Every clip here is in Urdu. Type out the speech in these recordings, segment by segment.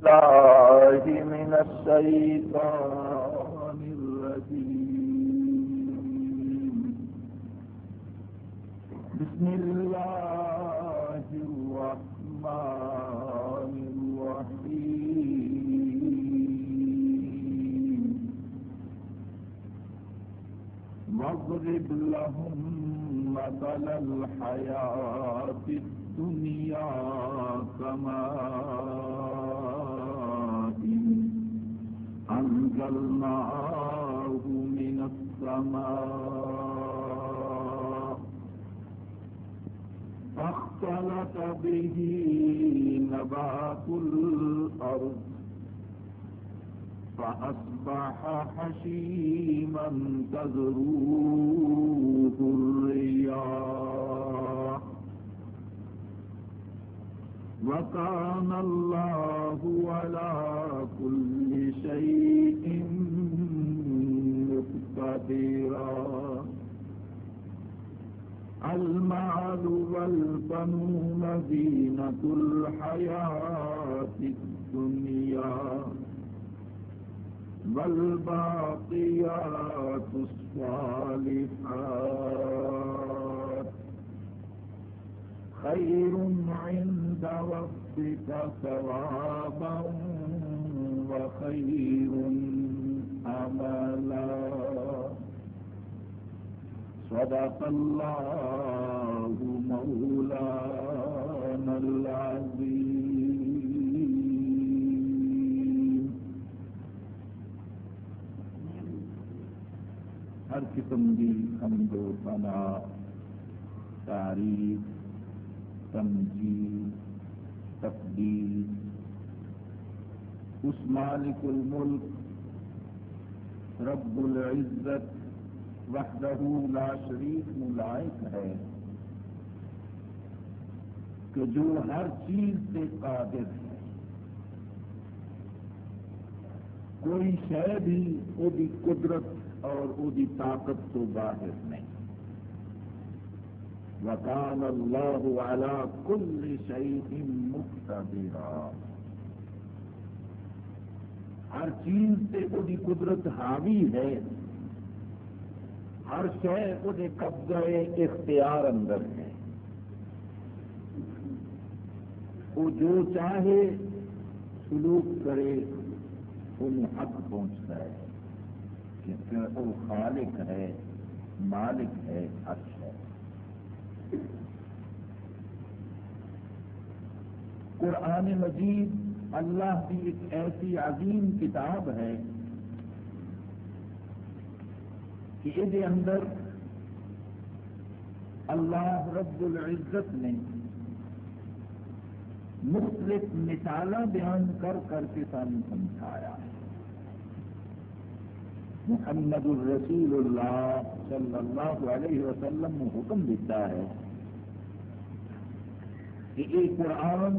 الله من الشيطان الرجيم. بسم الله الرحمن الرحيم. واضرب لهم مثل الحياة الدنيا كما أنزلناه من السماء فاختلط به نبات الأرض فأصبح حشيما تذروه الرياح وكان الله على كل شيء مقتدرا. المال والبنون زينة الحياة الدنيا والباقيات الصالحات. خير عند ربك ثوابا وخير أملا. صدق الله مولانا العظيم. ہر قسم کی حمد و ثنا تعریف تمجید تقدیر اس مالک الملک، رب العزت، وحدہ لا شریف ملائق ہے، کہ جو ہر چیز سے قادر ہے۔ کوئی شہ بھی، وہ قدرت اور وہ طاقت تو باہر نہیں۔ وکان اللہ على كل شيء مقتدرا۔ ہر چیز سے وہ قدرت حاوی ہے۔ ہر شہ وہ قبضہ اختیار اندر ہے۔ وہ جو چاہے سلوک کرے ان حق پہنچتا ہے کیونکہ وہ خالق ہے، مالک ہے حق ہے۔ قرآن مجید اللہ کی ایک ایسی عظیم کتاب ہے کہ یہ اندر اللہ رب العزت نے مختلف مثالیں بیان کر کر کے سان سمجھایا ہے۔ محمد الرسول اللہ صلی اللہ علیہ وسلم نے حکم دیتا ہے کہ یہ قرآن،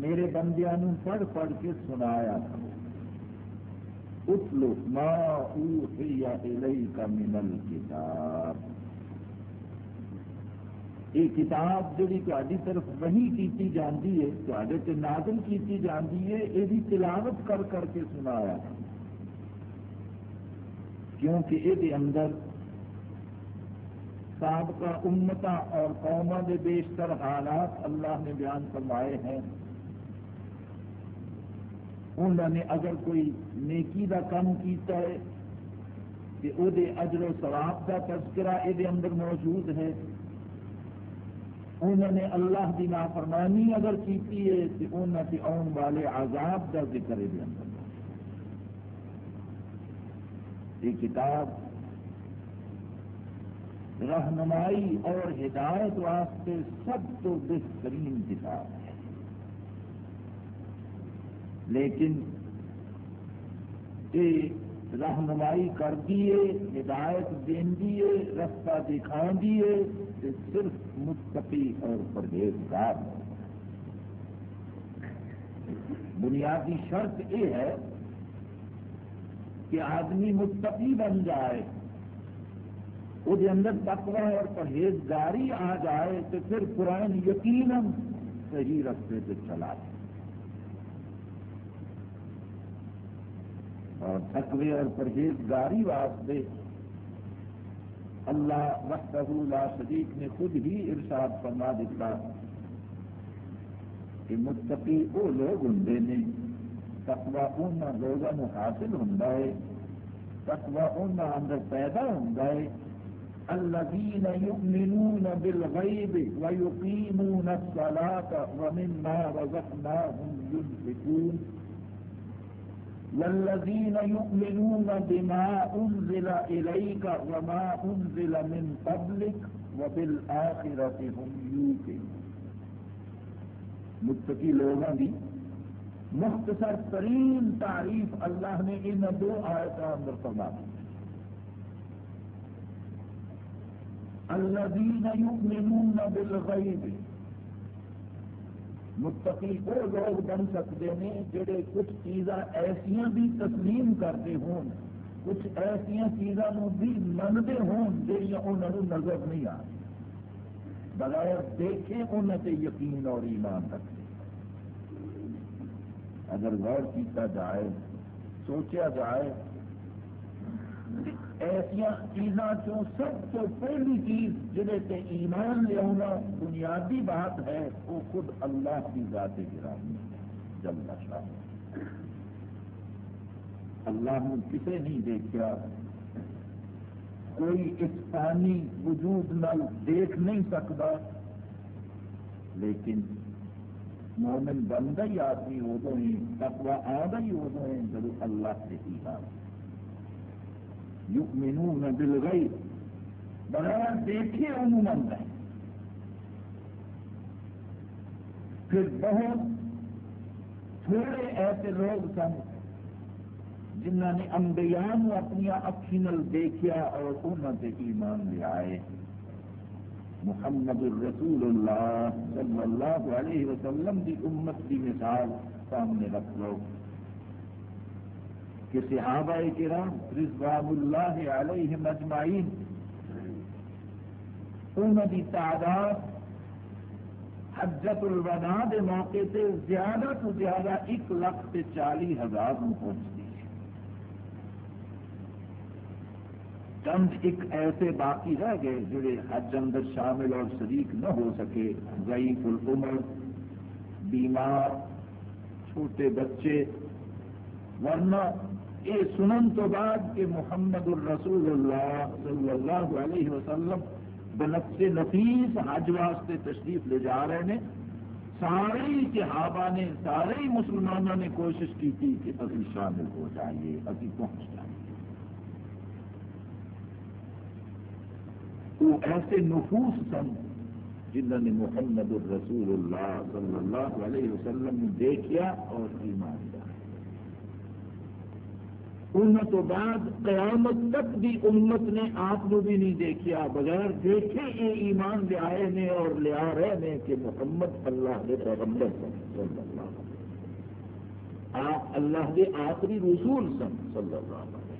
میرے بندیا پڑھ پڑھ کے سنایا تھا اتلو ما اوحی الیک من الکتاب۔ یہ کتاب جی تاری طرف وہی کیتی جاندی ہے تے تے نازل کیتی جاندی ہے یہ تلاوت کر کر کے سنایا کیونکہ یہ اندر سابقہ امتا اور قوما کے بیشتر حالات اللہ نے بیان فرمائے ہیں۔ انہوں نے اگر کوئی نیکی کا کام کیتا ہے کہ وہ اجر و ثواب کا تذکرہ یہ اندر موجود ہے انہوں نے اللہ کی نافرمانی اگر کیتی ہے تو انہوں نے آن والے عذاب کا ذکر یہ اندر۔ یہ کتاب رہنمائی اور ہدایت واسطے سب تو بہترین کتاب ہے۔ لیکن یہ رہنمائی کر دیے ہدایت دین دیے رستہ دکھا دیے کہ صرف مستقی اور پرہیزگار بنیادی شرط یہ ہے کہ آدمی متقی بن جائے وہ اندر تقوی اور پرہیزگاری آ جائے تو پھر قرآن یقینا صحیح رستے پہ چلا جائے اور تقوی اور پرہیزگاری واسطے اللہ وقت لا شریف نے خود ہی ارشاد فرما دیتا کہ متقی وہ لوگ ہوں نے تقوی ان لوگوں حاصل ہوں تقوی ان اندر پیدا ہوں الذين يؤمنون بالغيب ويقيمون الصلاة ومما رزقناهم ينفقون۔ والذين يؤمنون بما أنزل إليك وما أنزل من قبلك وبالآخرة هم يوقنون متقی لوگوں کی مختصر ترین تعریف اللہ نے ان دو آیتوں اندر فرما دی۔ الذين يؤمنون بالغيب متقی وہ لوگ بن سکتے ہیں جڑے کچھ چیزاں ایسا بھی تسلیم کرتے ہون کچھ ایسا چیزوں بھی منتے ہون جہاں انہوں نظر نہیں آ بغیر دیکھے انہوں سے یقین اور ایمان رکھتے۔ اگر غور کیتا جائے سوچا جائے ایسا چیزاں چوں سب تو پہلی چیز جہے سے ایمان لیا بنیادی بات ہے، وہ خود اللہ کی ذات گرامی جب نشا اللہ نے کسے نہیں دیکھا، کوئی اس پانی وجود نل دیکھ نہیں سکتا، لیکن مومن بنتا ہی آدمی ادو ہی تقوی آدھا ہی ادو ہے جب اللہ سے ہی ایمان یؤمنون بالغیب۔ بغیر دیکھے عموماً ہے پھر بہت تھوڑے ایسے لوگ سن جنہ نے انبیاء اپنی اکھی نل دیکھا اور انہوں سے ایمان لے آئے۔ محمد الرسول اللہ صلی اللہ علیہ وسلم کی امت کی مثال سامنے رکھ لو۔ کہ صحابہ کرام رضوان اللہ علیہ مجمعین انہوں کی تعداد حجت الوداع کے موقع سے زیادہ تو زیادہ ایک لاکھ سے چالی ہزار پہنچتی ہے چند ایک ایسے باقی رہ گئے جڑے حج اندر شامل اور شریک نہ ہو سکے۔ ضعیف العمر، بیمار، چھوٹے بچے۔ ورنہ یہ سنن تو بعد کہ محمد الرسول اللہ صلی اللہ علیہ وسلم بنفس نفیس حج واسطے تشریف لے جا رہے ہیں سارے صحابہ نے، سارے مسلمانوں نے کوشش کی تھی کہ ابھی شامل ہو جائیے، ابھی پہنچ جائیے۔ وہ ایسے نفوس سن جنہوں نے محمد الرسول اللہ صلی اللہ علیہ وسلم دیکھا اور ایمان دیا ان تو بعد قیامت تک بھی امت نے آپ کو بھی نہیں دیکھا، بغیر دیکھے یہ ایمان لے آئے نے اور لیا رہے نے کہ محمد اللہ کے پیغمبر صلی اللہ آپ اللہ کے آخری رسول سن صلی اللہ علیہ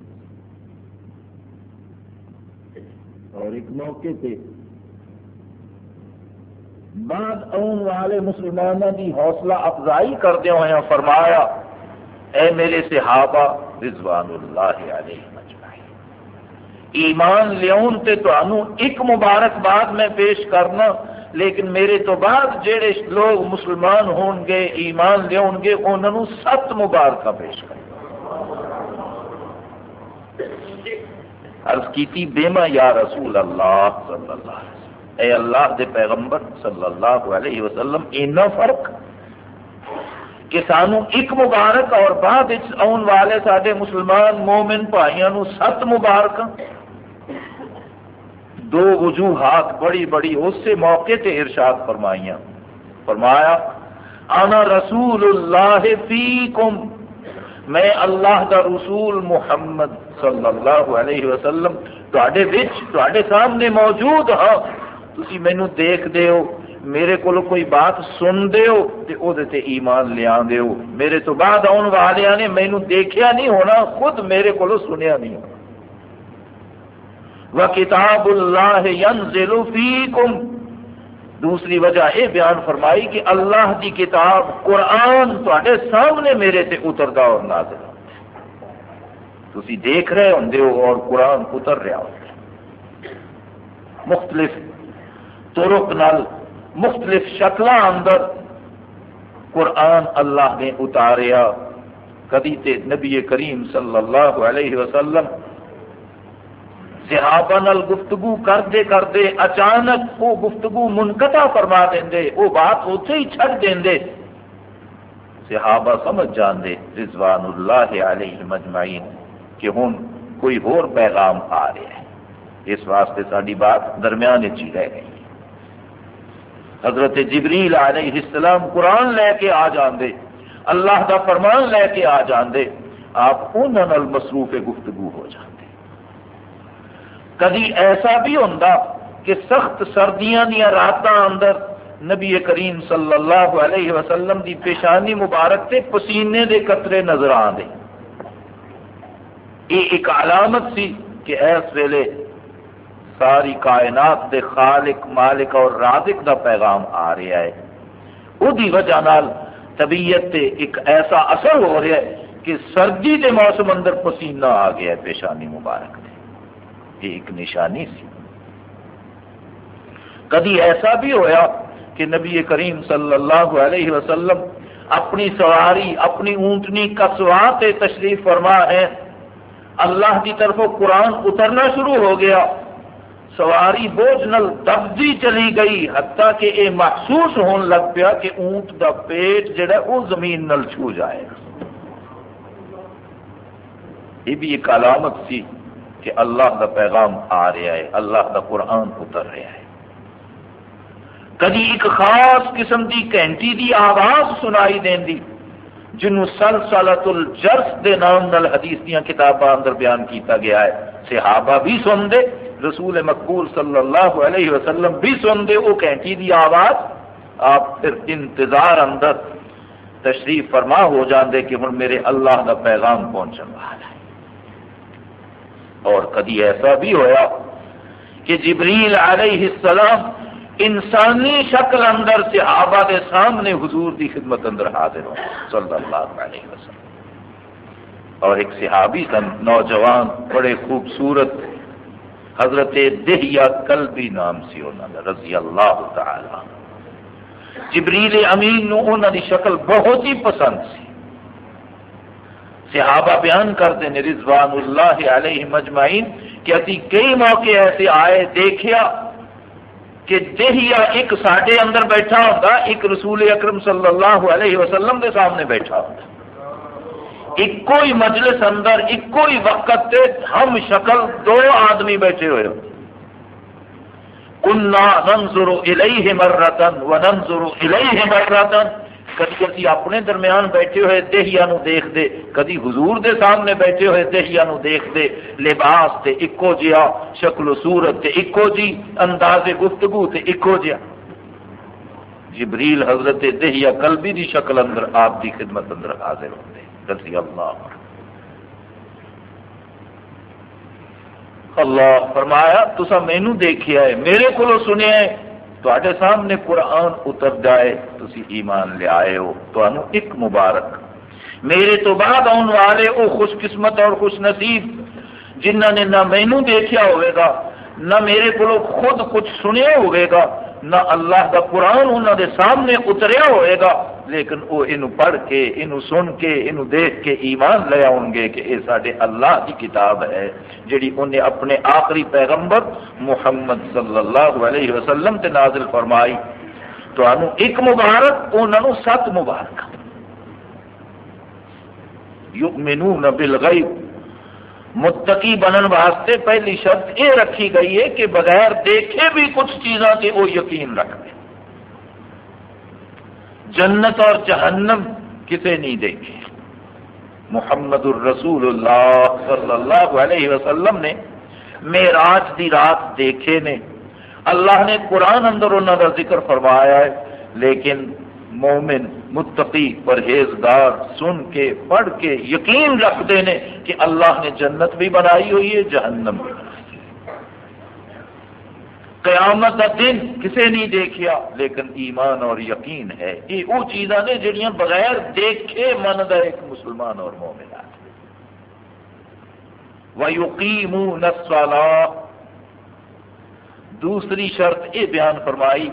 اور ایک موقع پہ بعد آن والے مسلمانوں کی حوصلہ افزائی کرتے ہوئے فرمایا، اے میرے صحابہ، رضوان اللہ علیہ ایمان لیاؤن تے تو انو ایک مبارکباد میں پیش کرنا، لیکن میرے تو بعد جڑے لوگ مسلمان ہون گے، ایمان لیاؤن گے، انہوں سات مبارکہ پیش کرنا۔ عرض کیتی بیما یا رسول اللہ صلی اللہ علیہ وسلم؟ اے اللہ دے پیغمبر صلی اللہ علیہ وسلم، اینا فرق کہ سانو ایک مبارک اور بعد آن والے سارے مسلمان مومن بھائیوں ست مبارک دو وجوہات بڑی بڑی اسی موقع تے ارشاد فرمائیاں۔ فرمایا، انا رسول اللہ فیکم میں اللہ کا رسول محمد صلی اللہ علیہ وسلم تے سامنے موجود ہاں۔ تھی مینو دیکھ دے ہو میرے کو کوئی بات سن دیو تے ایمان لیا دیو۔ میرے تو بعد آن والے نے مینو دیکھیا نہیں ہونا، خود میرے کو سنیا نہیں ہونا۔ وہ کتاب اللہ ینزل فیکم دوسری وجہ یہ بیان فرمائی کہ اللہ کی کتاب قرآن تے سامنے میرے تے اتردا اور نازل تھی دیکھ رہے ہوں اور قرآن اتر رہا ہوں مختلف ترک نال، مختلف شکل اندر قرآن اللہ نے اتاریا۔ کدی تے نبی کریم صلی اللہ علیہ وسلم صحابہ نال گفتگو کرتے کرتے اچانک وہ گفتگو منقطع فرما دیں وہ بات اتنے ہی چھڑ دیں صحابہ سمجھ جاندے، رضوان اللہ علیہ مجمعین، کہ ہوں کوئی ہور پیغام آ رہا ہے اس واسطے ساری بات درمیان ہی رہ گئی۔ حضرت جبریل علیہ السلام قرآن لے کے آ جاندے، اللہ کا فرمان لے کے آ جاندے، آپ انہوں مصروف گفتگو ہو جاندے۔ کدی ایسا بھی ہوں کہ سخت سردیاں دیا رات اندر نبی کریم صلی اللہ علیہ وسلم دی پیشانی مبارک تے پسینے دے قطرے نظر آدھے یہ ایک علامت سی کہ اس ویلے ساری کائنات دے خالق، مالک اور رازق دا پیغام آ رہا ہے۔ وہی وجہ نال طبیعت تے ایک ایسا اثر ہو رہا ہے کہ سردی دے موسم اندر پسینہ آ گیا ہے پیشانی مبارک دے یہ ایک نشانی سی۔ کدی ایسا بھی ہویا کہ نبی کریم صلی اللہ علیہ وسلم اپنی سواری، اپنی اونٹنی کسوا تشریف فرما ہے۔ اللہ کی طرف قرآن اترنا شروع ہو گیا۔ سواری بوجھ نل دبدی چلی گئی، حتیٰ کہ یہ محسوس ہون لگ پیا کہ اونٹ دا پیٹ جڑا وہ زمین نل چھو جائے۔ یہ بھی ایک علامت سی۔ کہ اللہ دا پیغام آ رہا ہے، اللہ دا قرآن اتر رہا ہے۔ کدی ایک خاص قسم دی کینٹی دی آواز سنائی دین دی، جنہوں سلسلت الجرس دے نام نل حدیث دیا کتاباں اندر بیان کیتا گیا ہے۔ صحابہ بھی سن دے، رسول مقبول صلی اللہ علیہ وسلم بھی سن دے، وہ کینٹی دی آواز آپ پھر انتظار اندر تشریف فرما ہو جاندے کہ ہن میرے اللہ کا پیغام پہنچن والا ہے۔ اور کدی ایسا بھی ہویا کہ جبریل علیہ السلام انسانی شکل اندر صحابہ دے سامنے حضور دی خدمت اندر حاضر ہو، صلی اللہ علیہ وسلم۔ اور ایک صحابی سن نوجوان، بڑے خوبصورت، حضرت دہیا کلبی نام سی انہوں نے، رضی اللہ تعالی جبریل امین نو انہوں دی شکل بہت ہی پسند سی صحابہ بیان کرتے ہیں رضوان اللہ علیہ مجمعین، کہ ابھی کئی موقع ایسے آئے، دیکھیا کہ دہیا ایک ساڈے اندر بیٹھا ہوتا ایک رسول اکرم صلی اللہ علیہ وسلم کے سامنے بیٹھا ہوتا ایک ہی مجلس اندر ایک ہی وقت تے ہم شکل دو آدمی بیٹھے ہوئے کننا ننظر الیہ مرتن و ننظر الیہ مرتن۔ کدی کدی اپنے درمیان بیٹھے ہوئے دہیا نو دیکھ دے کدی حضور دے سامنے بیٹھے ہوئے دہیا نو دیکھ دے لباس تے اکو جہا شکل و صورت تے اکو جی انداز گفتگو تے اکو جہا جبریل حضرت دہیا قلبی دی شکل اندر آپ دی خدمت اندر حاضر ہوتے رضی اللہ اللہ فرمایا تسا مینو دیکھیا ہے میرے کو سنیا ہے تے سامنے قرآن اتر جائے تھی ایمان لے آئے ہو۔ تو ایک مبارک۔ میرے تو بعد آن والے وہ خوش قسمت اور خوش نصیب جنہ نے نہ مینو دیکھا ہوئے گا، نہ میرے کو خود کچھ سنیا ہوئے گا، نہ اللہ کا قرآن انہوں دے سامنے اتریا ہوئے گا۔ لیکن وہ یہ پڑھ کے یہ سن کے یہ دیکھ کے ایمان لے آؤ گے کہ یہ سارے اللہ کی کتاب ہے، جیڑی انہیں اپنے آخری پیغمبر محمد صلی اللہ علیہ وسلم تے نازل فرمائی۔ تو ایک مبارک، انہوں سات مبارک۔ یؤمنون بالغیب۔ متقی بنن واسطے پہلی شرط یہ رکھی گئی ہے کہ بغیر دیکھے بھی کچھ چیزاں کے وہ یقین رکھ دیں جنت اور جہنم کسے نہیں دیکھے۔ محمد الرسول اللہ صلی اللہ علیہ وسلم نے میراج دی رات دیکھے نے۔ اللہ نے قرآن اندر انہوں کا ذکر فرمایا ہے، لیکن مومن، متقی، پرہیزگار سن کے، پڑھ کے یقین رکھتے ہیں کہ اللہ نے جنت بھی بنائی ہوئی ہے، جہنم بھی قیامت کا دن کسے نہیں دیکھیا، لیکن ایمان اور یقین ہے۔ یہ وہ چیزاں نے جہاں بغیر دیکھے من ایک مسلمان اور مومن وَيُقِيمُونَ الصَّلَاةَ۔ دوسری شرط یہ بیان فرمائی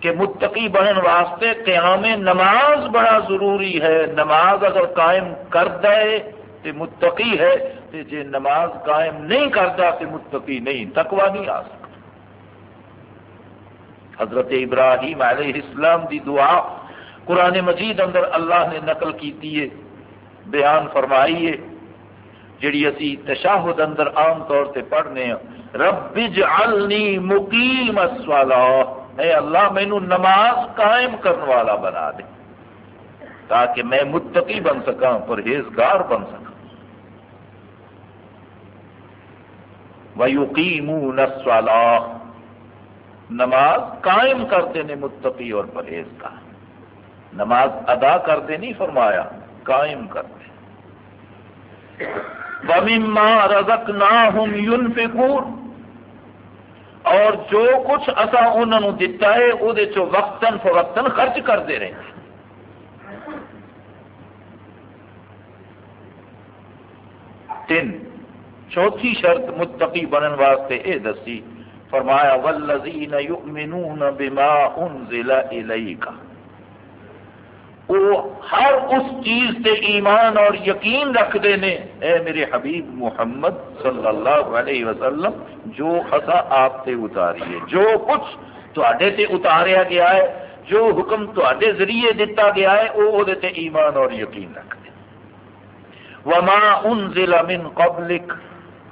کہ متقی بننے واسطے قیام نماز بڑا ضروری ہے۔ نماز اگر قائم کر دے تو متقی ہے تو جی نماز قائم نہیں کرتا تو متقی نہیں تکوا نہیں آ سکتا۔ حضرت ابراہیم علیہ السلام دی دعا قرآن مجید اندر اللہ نے نقل کی ہے، بیان فرمائی ہے۔ جڑی اسی تشاہد اندر عام طور سے پڑھنے ہیں۔ رب اجعلنی مقیم الصلاة۔ اے اللہ، مینو نماز قائم کرنے والا بنا دے۔ تاکہ میں متقی بن سکا پرہیزگار بن سکا وَيُقِيمُونَ الصَّلَاةَ۔ نماز قائم کرتے نے متقی اور پرہیزگار نماز ادا کرتے نہیں فرمایا، قائم کرتے وَمِمَّا رَزَقْنَاهُمْ يُنْفِقُونَ۔ اور جو کچھ اصا انہوں دتا ہے وہ وقتاً فوقتاً خرچ کرتے رہے تین، چوتھی شرط متقی بنن واسطے اے دسی فرمایا والذین یؤمنون بما انزل الیکا وہ ہر اس چیز سے ایمان اور یقین رکھتے ہیں، اے میرے حبیب محمد صلی اللہ علیہ وسلم، جو اصا آپ سے اتاری جو کچھ تے اتاریا گیا ہے، جو حکم تے ذریعے دتا گیا ہے، وہ او تے ایمان اور یقین رکھتے وما انزل من قبلک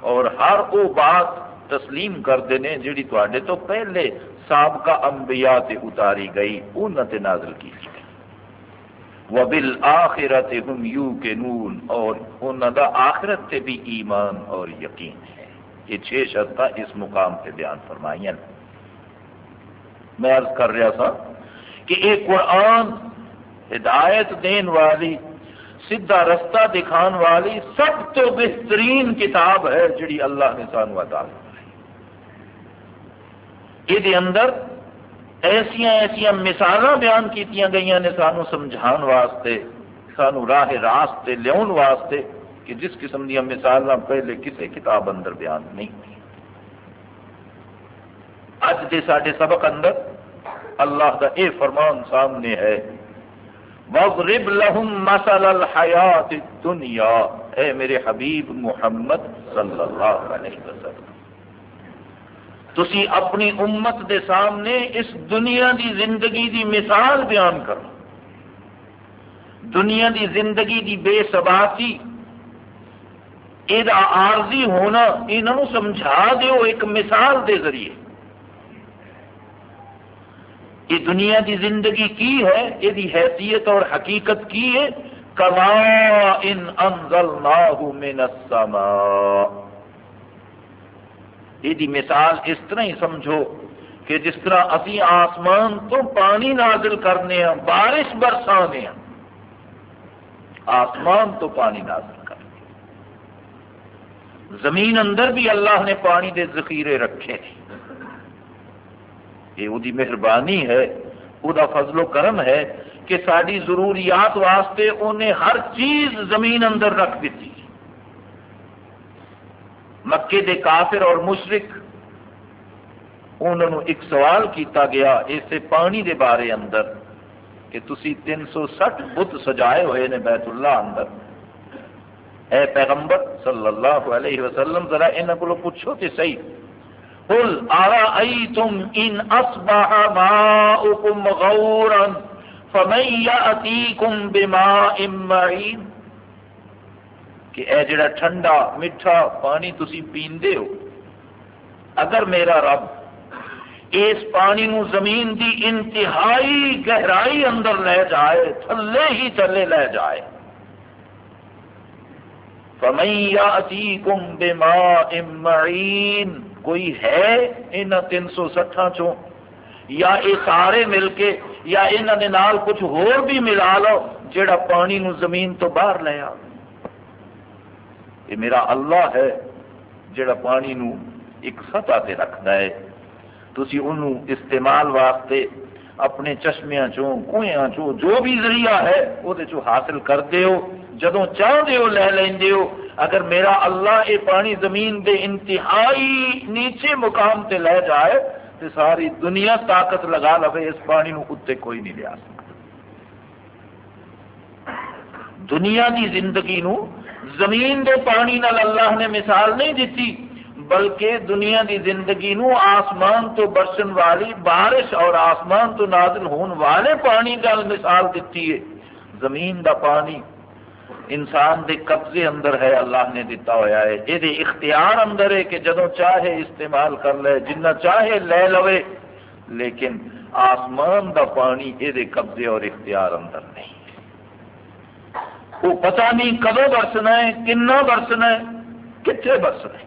اور ہر وہ بات تسلیم کرتے ہیں جیڑی تے تو پہلے سابقہ انبیاء تے اتاری گئی انہوں نے نازل کی گئی۔ وبالآخرت ہم یو اور انہوں دا آخرت سے بھی ایمان اور یقین ہے۔ یہ چھ شرط اس مقام پہ بیان فرمائی میں عرض کر رہا تھا کہ ایک قرآن ہدایت دین والی، سیدھا رستہ دکھان والی سب تو بہترین کتاب ہے جڑی اللہ نے سانو ادا یہ اندر ایسیا ایسیا مثال بیان کی گئی نے سانو سمجھان واسطے، سانو راہ راستے لیا واسطے کہ جس قسم دیا مثال پہلے کسی کتاب اندر بیان نہیں اج دے سارے سبق اندر اللہ کا یہ فرمان سامنے ہے وَضْرِبْ لَهُمْ مَسَلَ الْحَيَاةِ الدُّنْيَا۔ اے میرے حبیب محمد صلی اللہ علیہ وسلم۔ تسی اپنی امت دے سامنے اس دنیا دی زندگی دی مثال بیان کرو۔ دنیا دی زندگی دی بے ثباتی یہ عارضی ہونا انہوں سمجھا دیو ایک مثال دے ذریعے۔ یہ دنیا دی زندگی کی ہے؟ یہ حیثیت اور حقیقت کی ہے؟ کما ان انزلناہ من السماء۔ یہ مثال اس طرح ہی سمجھو کہ جس طرح اسی آسمان تو پانی نازل کرنے ہیں، بارش برسانے ہیں۔ آسمان تو پانی نازل کرنے زمین اندر بھی اللہ نے پانی دے ذخیرے رکھے یہ وہ مہربانی ہے، وہ فضل و کرم ہے کہ ساری ضروریات واسطے انہیں ہر چیز زمین اندر رکھ دیتی۔ مکے دے کافر اور مشرق انہوں نے ایک سوال کیتا گیا اس پانی دے بارے اندر کہ تسی تین سو سٹھ بت سجائے ہوئے نے بیت اللہ اندر۔ اے پیغمبر صلی اللہ علیہ وسلم، ذرا انہوں کو پوچھو تے صحیح۔ قل ارائیتم ان اصبح ماؤکم غورا، فمن یأتیکم بماء معین۔ کہ اے جڑا ٹھنڈا، میٹھا پانی تسی پیندے ہو، اگر میرا رب اس پانی نو زمین دی انتہائی گہرائی اندر لے جائے، تھلے ہی تھلے لے جائے۔ فَمَن بِمَاءٍ مَعِينٍ کوئی ہے ان تین سو سٹھا چوں؟ یا یہ سارے مل کے، یا انہوں نے نال کچھ ہور بھی ملا لو، جڑا پانی نو زمین تو باہر لے آ یہ میرا اللہ ہے، جڑا پانی نو ایک سطح سے رکھتا ہے۔ تھی انہوں استعمال واسطے اپنے چشمیا چوں کنویں چوں، جو بھی ذریعہ ہے وہ چوں حاصل کرتے ہو۔ جدو چاہتے ہو، لے لیں ہو۔ اگر میرا اللہ یہ پانی زمین دے انتہائی نیچے مقام تے لے جائے تو ساری دنیا طاقت لگا لو اس پانی نو اتنے کوئی نہیں لیا سکتا۔ دنیا دی زندگی نو زمین دے پانی نال اللہ نے مثال نہیں دیتی، بلکہ دنیا دی زندگی نو آسمان تو برسن والی بارش اور آسمان تو نازل ہون والے پانی نال مثال دیتی ہے۔ زمین دا پانی انسان دے قبضے اندر ہے، اللہ نے دیتا ہوا ہے۔ یہ اختیار اندر ہے کہ جدو چاہے استعمال کر لے، جنہ چاہے لے لوے، لیکن آسمان دا پانی یہ قبضے اور اختیار اندر نہیں۔ وہ پتہ نہیں کدو برسنا ہے، کنا برسنا ہے کتنے برسنا ہے۔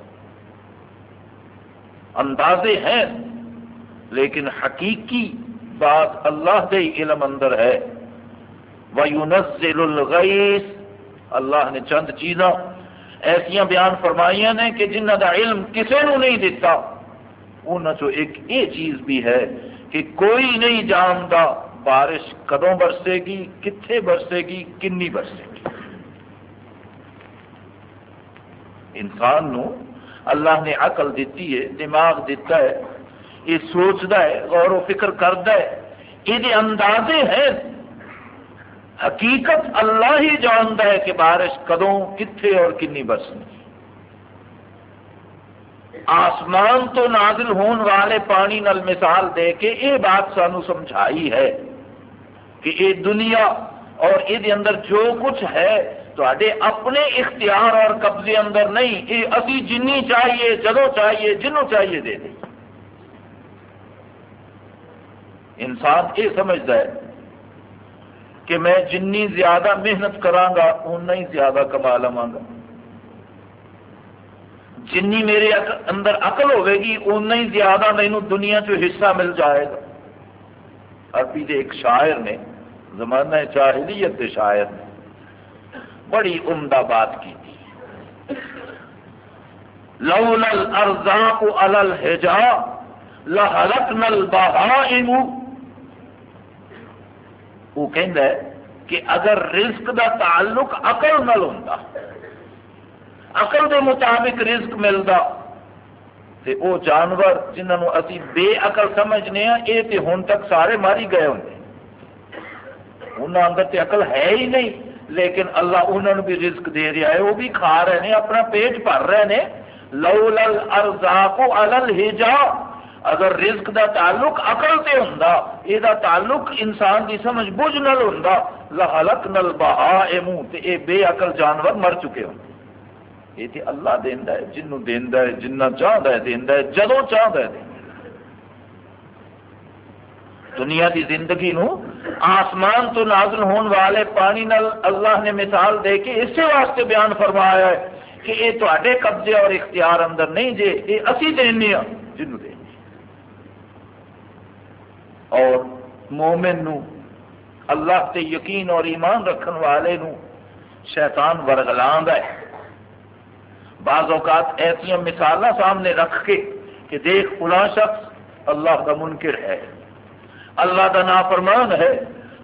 اندازے ہیں، لیکن حقیقی بات اللہ دے علم اندر ہے۔ وَيُنَزِّلُ الْغَيْثِ۔ اللہ نے چند چیزاں ایسا بیان فرمائی نے کہ جنہ کا علم کسی نو نہیں دیتا ان ایک یہ چیز بھی ہے کہ کوئی نہیں جانتا بارش کدوں برسے گی کتنے برسے گی، کنی برسے گی۔ انسان نو اللہ نے عقل دیتی ہے، دماغ دیتا ہے، یہ سوچتا ہے، غور و فکر کرتا ہے۔ یہ اندازے ہیں، حقیقت اللہ ہی جانتا ہے کہ بارش کدوں کتنے اور کنی برسنی آسمان تو نازل ہون والے پانی نل مثال دے کے یہ بات سانو سمجھائی ہے کہ یہ دنیا اور یہ اندر جو کچھ ہے تو اپنے اختیار اور قبضے اندر نہیں یہ ابھی جنی چاہیے جدو چاہیے، جنوں چاہیے دے دیں انسان یہ سمجھتا ہے کہ میں جنی زیادہ محنت کرانگا اُنہ ہی زیادہ کما لوا گا جنی میرے اندر عقل ہوے گی اُنہ ہی زیادہ مینو دنیا چ حصہ مل جائے گا۔ عربی دے ایک شاعر نے، زمانہ چاہلیت دے شاعر نے بڑی عمدہ بات کی تھی۔ لولا الارزاق علی الحجا لہلکنا البہائم۔ وہ کہہ کہ اگر رزق دا تعلق عقل نال ہوتا عقل دے مطابق رزق ملتا تے او جانور جنہوں اسی بے عقل سمجھنے ہیں یہ تے ہن تک سارے ماری گئے ہوں۔ انہوں اندر تے عقل ہے ہی نہیں۔ لیکن اللہ انہوں نے بھی رزق دے رہا ہے، وہ بھی کھا رہے ہیں اپنا پیٹ بھر رہے ہیں لو لل ارزاق الل ہجا اگر رزق دا تعلق عقل سے ہوں یہ تعلق انسان کی سمجھ بوجھ نل ہوں لہلک نل بہا اے بے عقل جانور مر چکے ہوں۔ یہ تو اللہ دینا ہے، جنوں دینا ہے جنہ چاہتا ہے دینا ہے جدو چاہتا ہے۔ دنیا کی زندگی نو آسمان تو نازل ہون والے پانی نل اللہ نے مثال دے کے اسی واسطے بیان فرمایا ہے کہ یہ تے قبضے اور اختیار اندر نہیں جے، یہ اسی دینے ہاں جنوں دے اور مومن نو اللہ تے یقین اور ایمان رکھن والے نو شیطان ورگلان ہے۔ بعض اوقات ایسا مثال سامنے رکھ کے کہ دیکھ فلاں شخص اللہ کا منکر ہے۔ اللہ کا نافرمان ہے،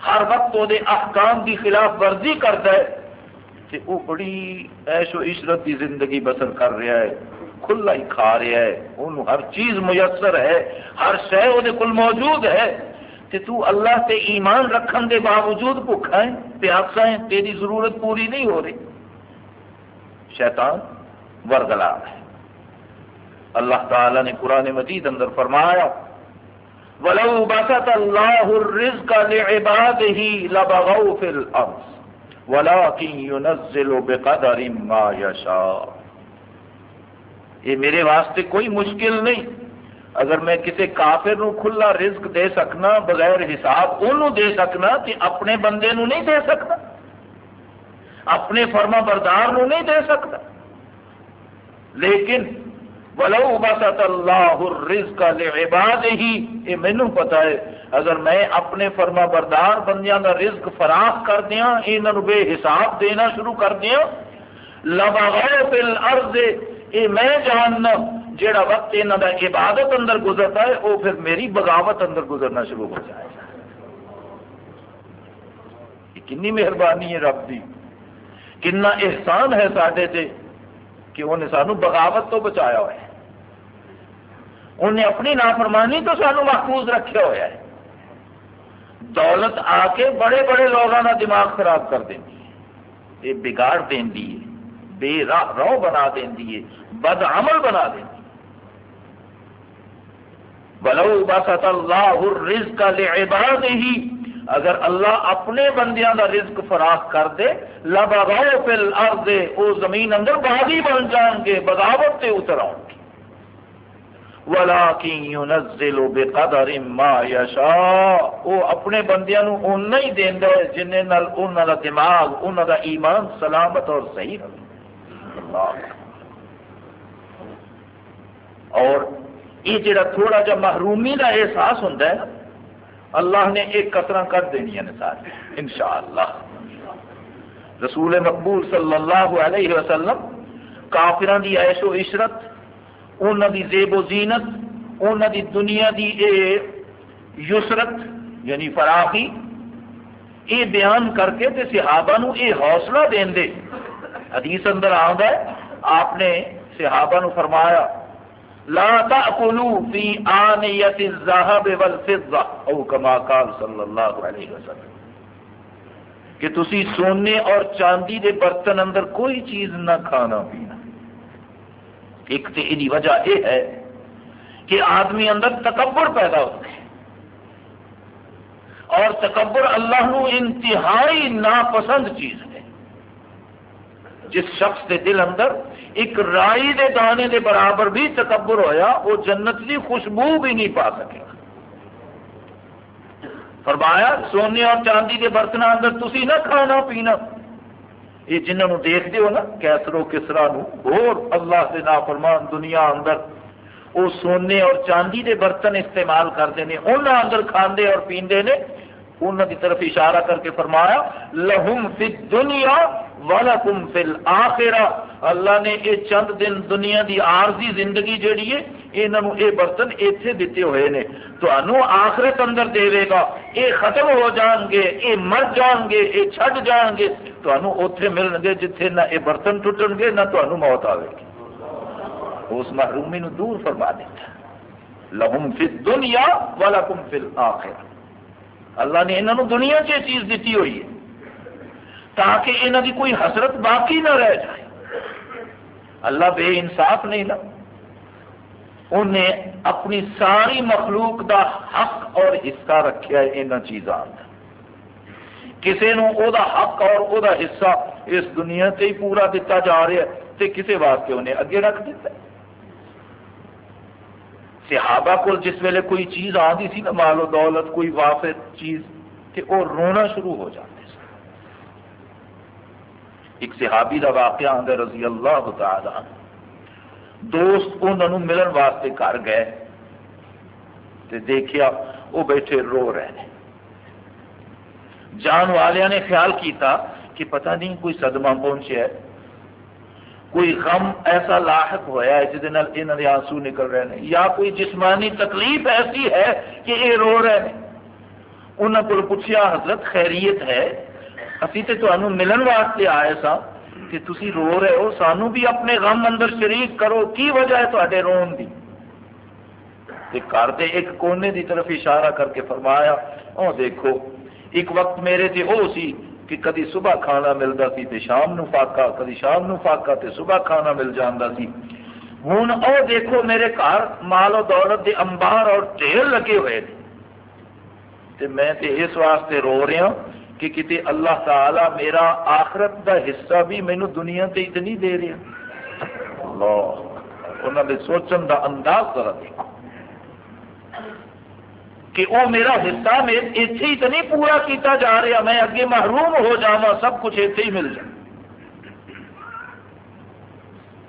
ہر وقت وہ احکام کی خلاف ورزی کرتا ہے۔ کہ وہ بڑی ایش و عشرت کی زندگی بسر کر رہا ہے، کھلا ہی کھا رہا ہے۔ انہوں ہر چیز میسر ہے، ہر شہ وہ موجود ہے۔ کہ تو اللہ سے ایمان رکھن دے باوجود بھوکھا ہے پیاسا ہے تیری ضرورت پوری نہیں ہو رہی۔ شیطان ورگلا ہے۔ اللہ تعالی نے قرآن مجید اندر فرمایا ولو بسط اللہ الرزق لعباده لبغوا في الارض ولكن ينزل بقدر ما يشاء. یہ میرے واسطے کوئی مشکل نہیں۔ اگر میں کسی کافر نو کھلا رزق دے سکنا، بغیر حساب انہوں دے سکنا کہ اپنے بندے نو نہیں دے سکتا۔ اپنے فرما بردار نو نہیں دے سکتا۔ لیکن ولو بسط اللہ الرزق لعباد ہی یہ مینو پتا ہے، اگر میں اپنے فرما بردار بندیاں کا رزق فراخ کر دیا انہوں بے حساب دینا شروع کر دیا لبغاؤ فی الارض یہ میں جاننا، جیڑا وقت یہاں کا عبادت اندر گزرتا ہے، وہ پھر میری بغاوت اندر گزرنا شروع ہو جائے گا۔ کنی مہربانی ہے رب کی کنا احسان ہے سڈے سے کہ انہیں سانو بغاوت تو بچایا ہوا ہے انہیں اپنی نافرمانی تو سانو محفوظ رکھا ہوا ہے۔ دولت آ کے بڑے بڑے لوگوں کا دماغ خراب کر دیں یہ بگاڑ دینی ہے۔ بے راہ رو بنا دینی ہے۔ بد عمل بنا دینی بلو بسط اللہ الرزق لعباده، اگر اللہ اپنے بندیاں دا رزق فراخ کر دے لبغاو فی الارض، او زمین اندر باغی بن جان گے، بغاوت تے اتر آؤں گے۔ ولیکن ينزل بقدر ما یشاء او اپنے بندیاں نو اوننا ہی دیندا ہے جننے نال انہاں دا دماغ، انہاں دا ایمان سلامت اور صحیح رہے۔ اللہ۔ اور یہ جڑا تھوڑا جا محرومی کا احساس ہوتا ہے اللہ نے ایک قطرہ کر دنیا نے سارے۔ ان شاء اللہ رسول مقبول صلی اللہ علیہ وسلم کافران دی عیش و عشرت انہوں دی زیب و زینت انہوں دی دنیا دی اے یسرت یعنی فراخی یہ بیان کر کے تے صحابہ نو اے حوصلہ دین دے۔ حدیث اندر آندا ہے، آپ نے صحابہ نو فرمایا، لا تأكلوا في آنية الذهب والفضة او كما قال صلی اللہ علیہ وسلم۔ کہ تسی سونے اور چاندی دے برتن اندر کوئی چیز نہ کھانا پینا۔ ایک تو یہ وجہ یہ ہے کہ آدمی اندر تکبر پیدا ہوتا ہے۔ اور تکبر اللہ نو انتہائی ناپسند چیز ہے۔ جس شخص کے دل اندر ایک رائی دے دانے دے برابر بھی تکبر ہویا، وہ جنت کی خوشبو بھی نہیں پا سکے۔ فرمایا، سونے اور چاندی کے برتن اندر تسی نہ کھانا پینا۔ یہ جنہوں دیکھتے ہو نا کیسرو کسرا اور اللہ سے نافرمان دنیا اندر، وہ سونے اور چاندی کے برتن استعمال کرتے ہیں انہوں اندر کھاندے اور پیندے نے انہوں کی طرف اشارہ کر کے فرمایا، لہم فی دنیا وَلَكُمْ فِي الْآخِرَةِ اللہ نے یہ چند دن دنیا دی عارضی زندگی جیڑی ہے انہوں یہ برتن ایتھے دیتے ہوئے نے۔ تو انو آخرت اندر دے گا، یہ ختم ہو جان گے، یہ مر جان گے، یہ چھڈ جان گے۔ تو انو اوتھے ملن گے جتھے نہ یہ برتن ٹوٹن گے، نہ تو انو موت آئے گی۔ اس محرومی نو دور فرما دیتا لہم فی الدنیا ولکم فی الاخرہ۔ اللہ نے انہوں دنیا چ چیز دیتی ہوئی ہے تاکہ یہاں کی کوئی حسرت باقی نہ رہ جائے۔ اللہ بے انصاف نہیں نا انہیں اپنی ساری مخلوق دا حق اور حصہ رکھا ہے یہاں چیزوں کسی او دا حق اور او دا حصہ اس دنیا سے ہی پورا دیتا جا رہا ہے تو کسی واسطے انہیں اگے رکھ دیتا ہے۔ صحابہ کو جس ویلے کوئی چیز آتی سی نا، مال و دولت، کوئی وافد چیز کہ وہ رونا شروع ہو جاتے ایک صحابی کا واقعہ آدھا رضی اللہ تعالی دوست انہوں ملن واسطے گھر گئے، تے دیکھیا وہ بیٹھے رو رہے ہیں جان والے نے خیال کیتا کہ پتہ نہیں کوئی صدمہ پہنچیا ہے۔ کوئی غم ایسا لاحق ہوا ہے جہد آنسو نکل رہے ہیں، یا کوئی جسمانی تکلیف ایسی ہے کہ یہ رو رہے ہیں۔ انہوں کو پوچھا حضرت خیریت ہے، اسی تے تو ملن واسطے آئے سا کہ تسی رو رہے ہو سانو بھی اپنے غم اندر شریک کرو، کی وجہ ہے تے رون دی؟ تے کر دے ایک کونے دی طرف اشارہ کر کے فرمایا او دیکھو، ایک وقت میرے تے او سی کہ کدی صبح کھانا ملتا سی تے شام نو فاقہ کدی شام نو فاقہ تے صبح کھانا مل جاندہ سی۔ ہوں او دیکھو میرے گھر مال و دولت دے انبار اور ٹھیر لگے ہوئے تے میں تے اس واسطے رو رہا ہاں کہ کتنے اللہ تعالی میرا آخرت دا حصہ بھی مینو دنیا تے اتنی دے رہا اللہ انہوں نے سوچن دا انداز ذرا دیکھو۔ کہ وہ میرا حصہ میں اتنے ہی تو نہیں پورا کیتا جا رہا، میں اگے محروم ہو جاوا سب کچھ اتنے ہی مل جائے۔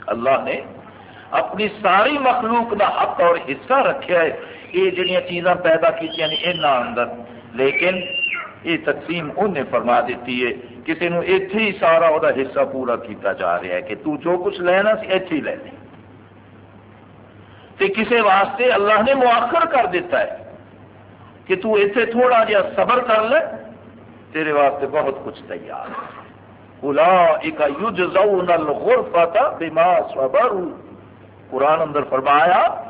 اللہ نے اپنی ساری مخلوق دا حق اور حصہ رکھا ہے۔ یہ جڑیاں چیزاں پیدا کی اندر۔ لیکن یہ تقسیم انہیں فرما دیتی ہے، کسی نے اتنے ہی سارا وہ حصہ پورا کیتا جا رہا ہے کہ تو جو کچھ لینا سی اتنے ہی لے لے کسی واسطے اللہ نے مؤخر کر دیتا ہے۔ کہ تو اتنے تھوڑا جہا صبر کر لے، تیرے واسطے بہت کچھ تیار ہے۔ بما صبروا۔ قرآن اندر فرمایا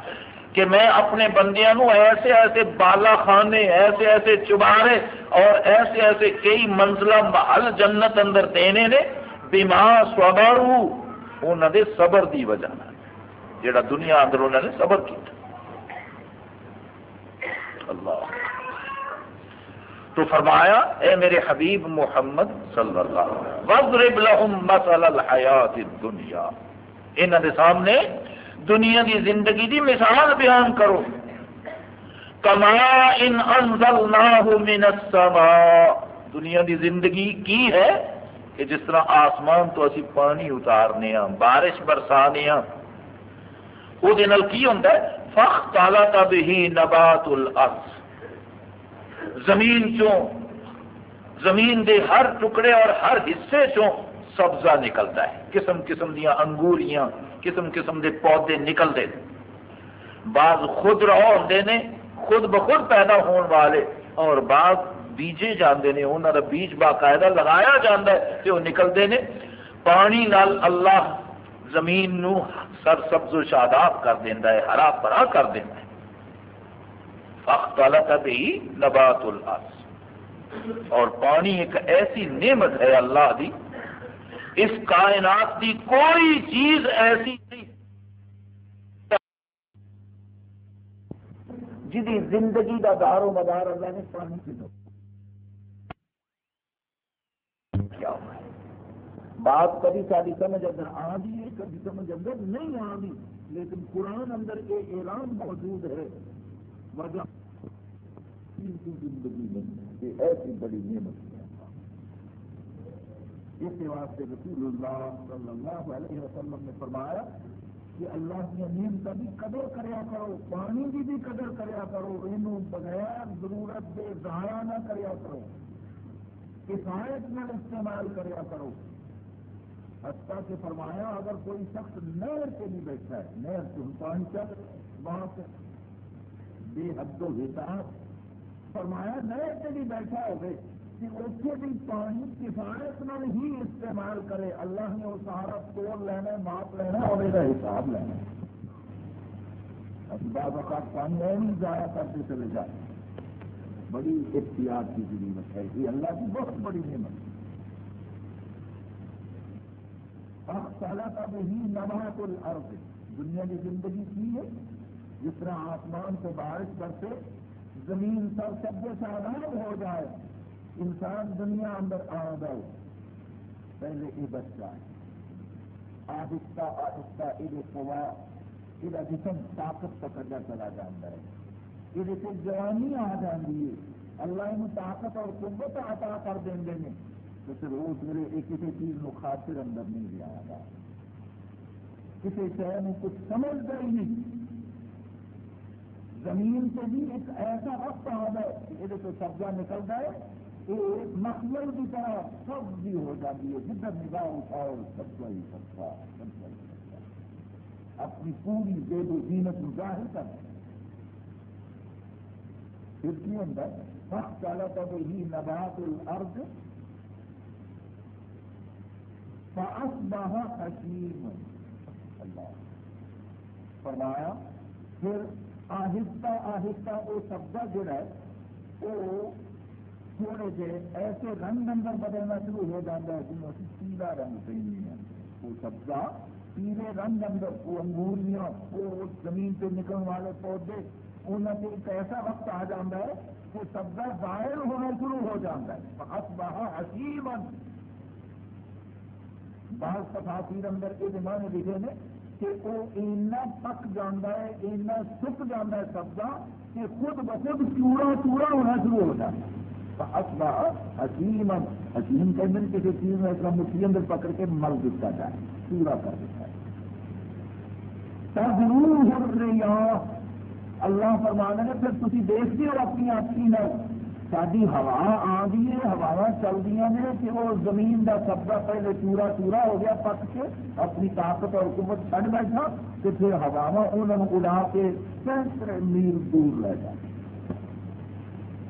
کہ میں اپنے بندیاں نو ایسے ایسے بالا خانے، ایسے ایسے چبارے اور ایسے ایسے کئی منزلہ محل جنت اندر دینے نے بما صبروا۔ انہوں نے صبر دی وجہ جڑا دنیا اندر انہوں نے صبر کیا اللہ۔ تو فرمایا، اے میرے حبیب محمد صلی اللہ وضرب لهم مثل الحیات الدنیا. انہوں دے سامنے دنیا کی زندگی دی مثال بیان کرو. کما ان انزلناہ من السماء. دنیا دی زندگی کی ہے کہ جس طرح آسمان تو اسی پانی اتارنے ہاں بارش برسانے ہاں. وہ کی ہوتا ہے؟ فخ تالا تب ہی نبات الارض. زمین چوں، زمین دے ہر ٹکڑے اور ہر حصے چوں سبزہ نکلتا ہے۔ قسم قسم دیا انگوریاں، قسم قسم دے پودے نکلتے ہیں بعض خود رہو ہوتے نے، خود بخود پیدا ہون والے اور بعض بیجے جاندے نے انہوں کا بیج باقاعدہ لگایا جاتا ہے کہ وہ نکلتے ہیں پانی نال اللہ زمین نو سر سبز و شاداب کر دینا ہے، ہرا پرا کر دینا ہے۔ فاختلط بھی نبات الارض۔ اور پانی ایک ایسی نعمت ہے اللہ دی، اس کائنات کی کوئی چیز ایسی نہیں۔ جی زندگی کا دار و مدار اللہ نے پانی کی دو۔ کیا ہوا ہے؟ بات کبھی ساری سمجھ اندر آ دی ہے، کبھی سمجھ اندر نہیں آ دی لیکن قرآن اندر یہ اعلان موجود ہے۔ وجہ کی زندگی میں یہ ایسی بڑی نعمت ہے۔ اس واسطے رسول اللہ صلی اللہ علیہ وسلم نے فرمایا کہ اللہ کی نیم کا بھی قدر کریا کرو، پانی کی بھی قدر کریا کرو یہ بغیر ضرورت دے ضائع نہ کریا کرو۔ کفایت میں استعمال کریا کرو۔ حتیٰ کہ فرمایا اگر کوئی شخص نہر کے بھی بیٹھا ہے، نہر سے پانی چل وہاں سے بے حد و حساب فرمایا نئے سے بھی بیٹھا ہوگے کہ اتنے بھی پانی کفایت میں ہی استعمال کرے۔ اللہ نے وہ سارا توڑ لینا ماپ لینا اور یہ حساب لینا۔ اب بعض اوقات پانی اور نہیں ضائع کرتے چلے جائے۔ بڑی احتیاط کی ضرورت ہے۔ یہ اللہ کی بہت بڑی نعمت ہے۔ تعالیٰ کا بھی نواز الارض۔ دنیا کی زندگی کی ہے۔ جس طرح آسمان سے بارش کرتے زمین سر سب سے آرام ہو جائے، انسان دنیا اندر آ گئے پہلے یہ بچہ ہے آہستہ آہستہ یہ سوا یہ جسم طاقت پکڑنا چلا جاتا ہے۔ یہ جوانی آ جاتی ہے، اللہ ان طاقت اور قوت عطا کر دیں گے۔ تو پھر اس میرے ایک کسی چیز کو خاطر اندر نہیں لیا گا کسی شہر میں کچھ سمجھتا ہی نہیں۔ زمین سے بھی ایک ایسا وقت آ گئے یہ تو سبزہ نکلتا ہے یہ مخمل کی طرح سب بھی ہو جاتی ہے جدھر نگاہ اٹھاؤ، سبزہ ہی سبزہ سبزہ ہی سبزہ۔ اپنی پوری زیب و زینت ظاہر کر۔ پھر کی اندر سخت چالا تب ہی نبات الارض۔ فاصبح حکیم اللہ۔ فرمایا، پھر آہستہ آہستہ وہ سبزہ جڑا ہے، وہ تھوڑے سے ایسے رنگ اندر بدلنا شروع ہو جاتا ہے جنہوں سے پیلا رنگ پہنی ہے۔ وہ سبزہ پیلے رنگ اندر وہ انگوریاں وہ زمین سے نکلنے والے پودے، انہوں سے ایک ایسا وقت آ جاتا ہے کہ سبزہ ظاہر ہونا شروع ہو جاتا ہے۔ بہت اصبہ حسیب بعض تفاصیر اندر یہ زمانے لکھے نے کہ وہ اینا پک جانا ہے، اینا سک جانا ہے سبزہ کہ خود بخود چوڑا چوڑا ہونا شروع ہو جاتا ہے۔ اصبا حکیم حکیم کہ کسی چیز میں اسلام مٹھی اندر پکڑ کے مل دیتا جائے چوڑا کر دیتا ہے ضرور ہو رہی اللہ فرمانا ہے، پھر تھی دیکھتے ہو اپنی اپنی ساری ہوا آ گئی ہے ہوا چل دیا نے کہ وہ زمین کا سبزہ پہلے چورا چورا ہو گیا، پک کے اپنی طاقت اور حکومت چڑھ بیٹھا تو پھر ہوا انہوں اڑا کے سینکڑے میل دور لے جائے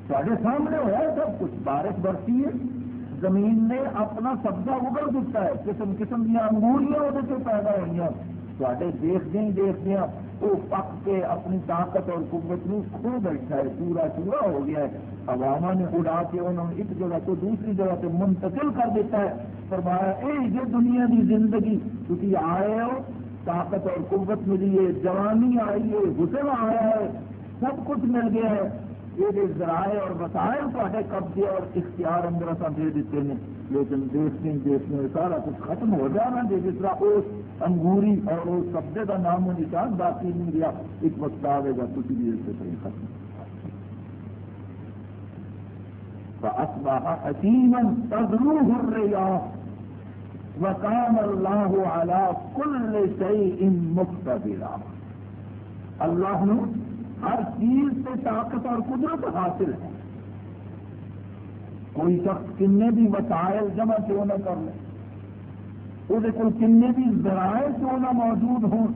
سارے سامنے ہوا سب کچھ، بارش برسی ہے۔ زمین نے اپنا سبزہ اگڑ دیتا ہے، قسم قسم دیا انگوریاں وہ پیدا ہوئی تے دیکھتے ہی دیکھتے ہاں، وہ پک کے اپنی طاقت اور قوت نو کھو بیٹھا ہے، پورا چورا ہو گیا ہے۔ عواما نے اڑا کے انہوں نے ایک جگہ تو دوسری جگہ سے منتقل کر دیتا ہے۔ فرمایا، اے یہ دنیا کی زندگی، کیونکہ آئے ہو، طاقت اور قوت ملی ہے، جوانی آئی ہے، حسن آیا ہے، سب کچھ مل گیا ہے۔ یہ ذرائع اور وسائل تے قبضے اور اختیار اندر اصل دے دیتے ہیں۔ لیکن دیکھنے دیکھنے سارا کچھ ختم ہو جانا جی جس طرح اس انگوری اور اس قبضے کا نام و نشان باقی نہیں گیا ایک وقت آئے گا کسی بھی اس سے صحیح ختم۔ فأصبح حكيما تذروه الرياح وكان الله على كل شيء مقتدرا۔ اللہ ہر چیز سے طاقت اور قدرت حاصل ہے کوئی شخص کن بھی وسائل جمع کیوں نہ کر لے؟ وہ کن بھی ذرائع کیوں نہ موجود ہوں؟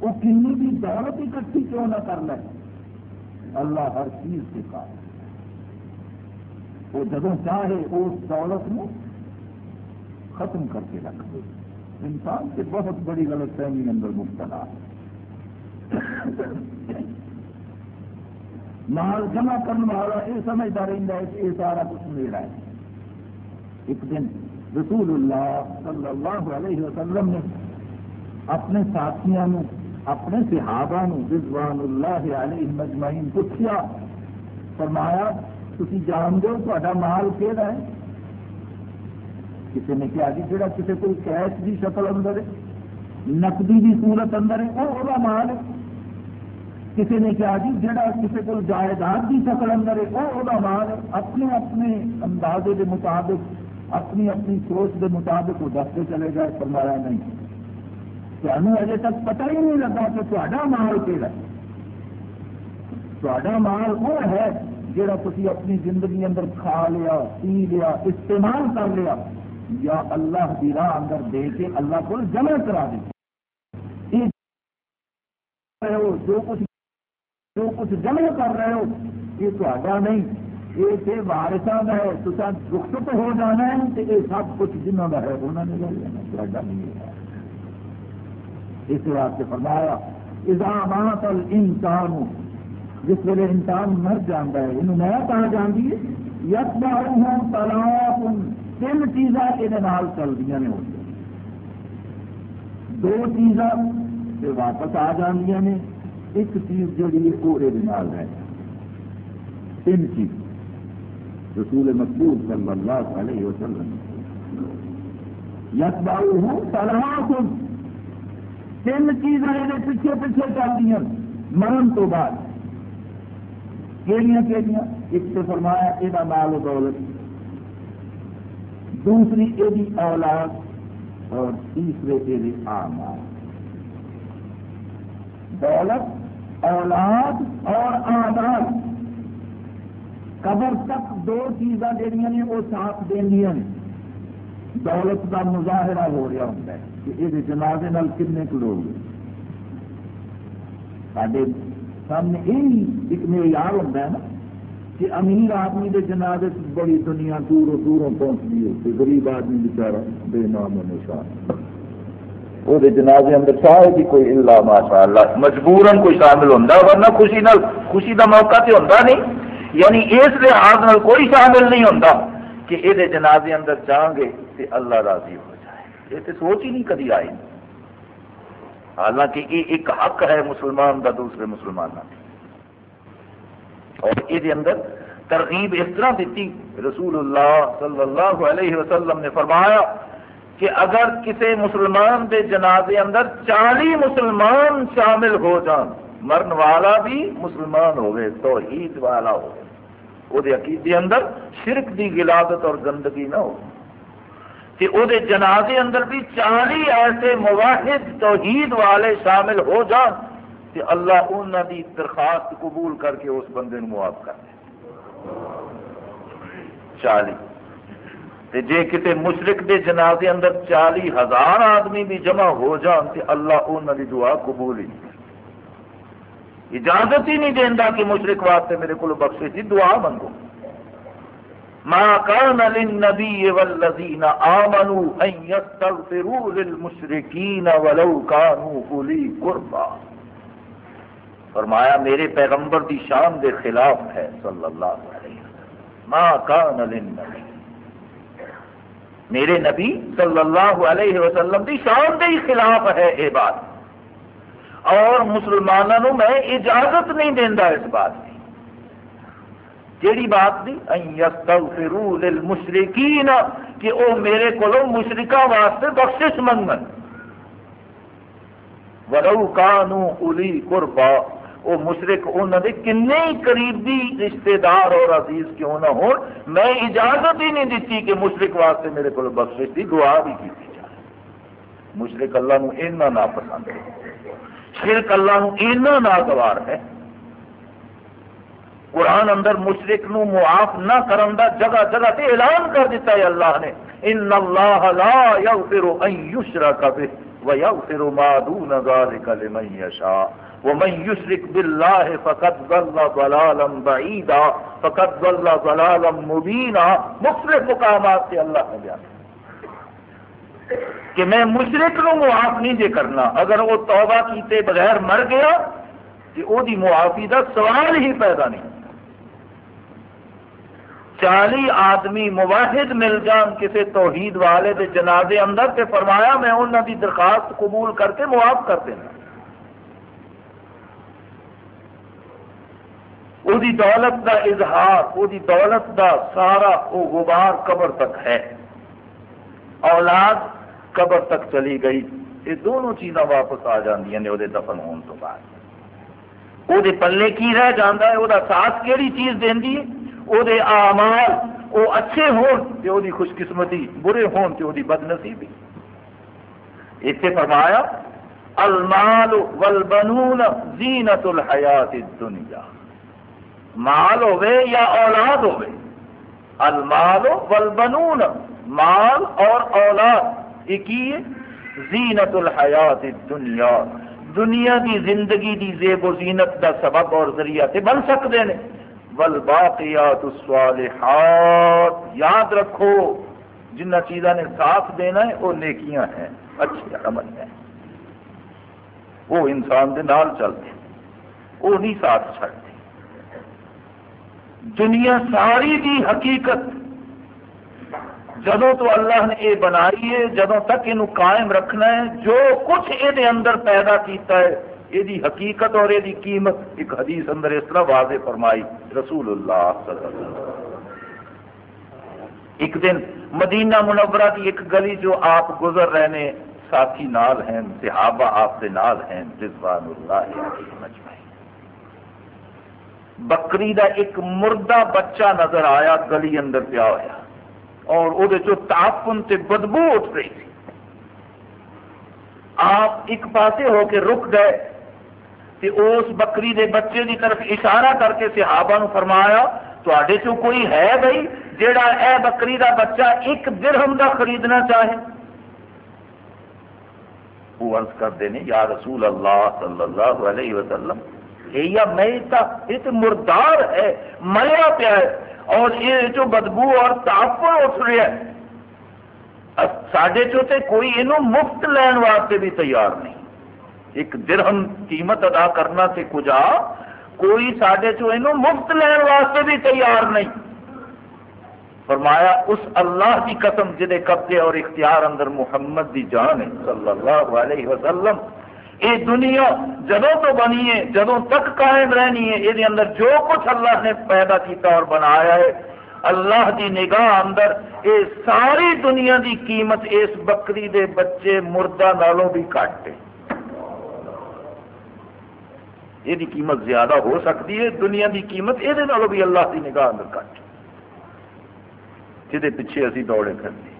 وہ کن بھی دولت اکٹھی کیوں نہ کر لے؟ اللہ ہر چیز سے کام وہ جب چاہے اس دولت میں ختم کر کے رکھ دے۔ انسان سے بہت بڑی غلط فہمی اندر مبتلا ہے۔ مال جمع کرنے والا یہ سمجھتا رہتا ہے کہ یہ سارا کچھ میرا ہے۔ ایک دن رسول اللہ صلی اللہ علیہ وسلم نے اپنے ساتھیوں اپنے صحابہ رضوان اللہ علیہ مجمعین پوچھا فرمایا تھی جان دو تا مال کہڑا ہے؟ کسی نے کیا جی جڑا کسی کو کیش کی شکل اندر ہے، نقدی کی صورت اندر ہے وہ مال ہے۔ کسی نے کیا جی جڑا کسی کو جائیداد کی شکل اندر ہے، وہ وہ مال ہے۔ اپنے اپنے اندازے کے مطابق، اپنی اپنی سوچ کے مطابق وہ دستے چلے گئے، فرمایا نہیں۔ تمہیں اجے تک پتہ ہی نہیں لگا کہ تا مال کہڑا تا مال وہ ہے جڑا تھی اپنی زندگی اندر کھا لیا، پی لیا، استعمال کر لیا، یا اللہ کی راہ اندر دے کے اللہ کو جمع کرا دے۔ جو کچھ جو کچھ جمع کر رہے ہو؟ یہ تا نہیں۔ یہ تو وارسا کا ہے، تو رخصت ہو جانا ہے تو یہ سب کچھ جنہوں کا ہے، انہوں نے لے لینا تا نہیں ہے۔ اس واسطے فرمایا اضامات الانسان، جس ویلے انسان مر جانا ہے یہ نیا کہا جاتی ہے یس باروں تلاپ تین چیزاں یہ چل رہی نے دو چیزاں واپس آ جاندیاں نے۔ ایک چیز جڑی وہ یہ ہے۔ تین چیز۔ رسول مقبول صلی اللہ علیہ وسلم۔ یس بارو تلاپ تین چیزاں یہ پیچھے پیچھے چلتی ہیں مرن تو بعد۔ کہڑیاں ایک تو فرمایا یہ مال و دولت۔ دوسری یہ اولاد۔ اور تیسرے یہ آمال دولت اولاد اور آمال قبر تک دو چیزاں جہیا نے وہ ساتھ دیا دولت کا مظاہرہ ہو رہا ہوں کہ یہ جنازے نال کنے کن لوگ سارے سامنے یہی ایک معیار ہوتا ہے نا کہ امیر آدمی کے جنازے بڑی دنیا دوروں دوروں پہنچتی ہے غریب آدمی بچارا بے نام و نشان۔ وہ جنازے اندر چاہے کہ کوئی اللہ ماشاء اللہ مجبورن کوئی شامل ہوتا ورنہ خوشی نال خوشی کا موقع تو ہوتا نہیں۔ یعنی اس لحاظ نال کوئی شامل نہیں ہوتا کہ یہ جنازے اندر جان گے تو اللہ راضی ہو جائے۔ یہ تو سوچ ہی نہیں کدی آئی۔ حالانکہ یہ ایک حق ہے مسلمان کا دوسرے مسلمان اور یہ اندر ترغیب اس طرح دیتی رسول اللہ صلی اللہ علیہ وسلم نے فرمایا کہ اگر کسی مسلمان کے جنازے اندر چالی مسلمان شامل ہو جان، مرن والا بھی مسلمان ہوئے تو عید والا ہو وہ عقیدے اندر شرک دی گلادت اور گندگی نہ ہو۔ کہ وہ جنازے اندر بھی چالی ایسے مواحد توحید والے شامل ہو جان کہ اللہ انہوں کی درخواست قبول کر کے اس بندے معاف کر دے۔ چالی۔ تے جے کتے مشرق دے جنازے اندر چالی ہزار آدمی بھی جمع ہو جان تو اللہ انہوں کی دعا قبول ہی نہیں۔ اجازت ہی نہیں دینا کہ مشرق واسطے میرے کو بخشے جی دعا منگو ما كان للنبي والذين آمنوا أن يستغفروا للمشركين ولو كانوا أولي قربا فرمایا، میرے پیغمبر دی شان دے خلاف ہے، صلی اللہ علیہ وسلم۔ ما كان للنبي میرے نبی صلی اللہ علیہ وسلم دی شان دے خلاف ہے یہ بات۔ اور مسلمانوں میں اجازت نہیں دینا اس بات کی کیڑی بات دی یستغفروا للمشرکین، کہ او میرے کولو مشرکا واسطے بخشش منگن۔ ولو کانوا اولی قربا۔ وہ مشرق انہوں نے کنے ہی قریبی رشتہ دار اور عزیز کیوں نہ ہو میں اجازت ہی نہیں دیتی کہ مشرق واسطے میرے کو بخشش کی دعا بھی کی جائے مشرق اللہ نو اینا نا پسند ہے۔ شرک اللہ نو اینا ناگوار ہے۔ قرآن اندر مشرق نو معاف نہ کرن دا جگہ جگہ تے اعلان کر دیتا ہے اللہ نے۔ ان اللہ لا یغفر ان یشرک به ویغفر ما دون ذلك لمن یشاء ومن یشرک باللہ فقد ضل ضلالا بعیدا فقد ضل ضلالا مبینا مختلف مقامات سے اللہ نے بیان۔ کہ میں مشرق نو معاف نہیں دے کرنا۔ اگر وہ توبہ کیتے بغیر مر گیا، کہ وہ دی معافی دا سوال ہی پیدا نہیں۔ چالی آدمی مواحد مل جان کسی توحید والے دے جنازے اندر تے فرمایا میں انہوں دی درخواست قبول کر کے معاف کر دینا۔ وہ دولت دا اظہار وہ دولت دا سارا وہ غبار قبر تک ہے۔ اولاد قبر تک چلی گئی۔ یہ دونوں چیزاں واپس آ جاندیاں نے وہ دفن ہونے تو بعد۔ وہ پلے کی رہ جانا ہے؟ وہ ساتھ کہڑی چیز دینی ہے؟ وہ آمال وہ اچھے ہون تے وہ خوش قسمتی برے ہون تے وہ بد نصیبی اتنے فرمایا، المال والبنون زینت الحیات الدنیا۔ مال ہوے یا اولاد ہوے المال والبنون، مال اور اولاد یہ زینت الحیات الدنیا۔ دنیا کی زندگی دی زیب و زینت دا سبب اور ذریعہ تے بن سکتے ہیں والباقیات الصالحات۔ یاد رکھو، جنہ چیزاں نے ساتھ دینا ہے، وہ نیکیاں ہیں اچھے عمل ہیں۔ وہ انسان دے نال چلتے وہ نہیں ساتھ چھڑتے۔ دنیا ساری دی حقیقت جدو تو اللہ نے یہ بنائی ہے جدو تک یہ قائم رکھنا ہے، جو کچھ یہ اندر پیدا کیتا ہے یہ حقیقت اور یہ قیمت ایک حدیث اندر اس طرح واضح فرمائی، رسول اللہ صلی اللہ علیہ وسلم۔ ایک دن مدینہ منورہ کی ایک گلی جو آپ گزر رہے ہیں، ساتھی نال ہیں، صحابہ آپ کے نال ہیں، رضوان اللہ بکری دا ایک مردہ بچہ نظر آیا، گلی اندر پیا ہوا اور وہ تاپن سے بدبو اٹھ رہی تھی۔ آپ ایک پاسے ہو کے رک گئے تے اس بکری دے بچے دی طرف اشارہ کر کے صحابہ نو فرمایا تے چو کوئی ہے بھائی جیڑا اے بکری دا بچہ ایک درہم دا خریدنا چاہے؟ وہ عرض کرتے ہیں یا رسول اللہ صلی اللہ علیہ وسلم یا میں یہ تو مردار ہے مریا پیا ہے، اور یہ جو بدبو اور تاپر اٹھ رہا ہے۔ سڈے چو کوئی یہ مفت لین واسطے بھی تیار نہیں۔ ایک درہم قیمت ادا کرنا سے کجا، کوئی سڈے چو یہ مفت لین واسطے بھی تیار نہیں۔ فرمایا، اس اللہ کی قسم جہے قبضے اور اختیار اندر محمد دی جان ہے، صلی اللہ علیہ وسلم یہ دنیا جدوں تو بنی ہے، جدوں تک قائم رہنی ہے یہ اندر جو کچھ اللہ نے پیدا کیتا اور بنایا ہے، اللہ دی نگاہ اندر یہ ساری دنیا دی قیمت اس بکری دے بچے مردہ نالوں بھی کٹ ہے یہ قیمت زیادہ ہو سکتی ہے، دنیا دی قیمت یہ بھی اللہ کی نگاہ اندر کٹ۔ جہد پیچھے اسی دوڑے کرتے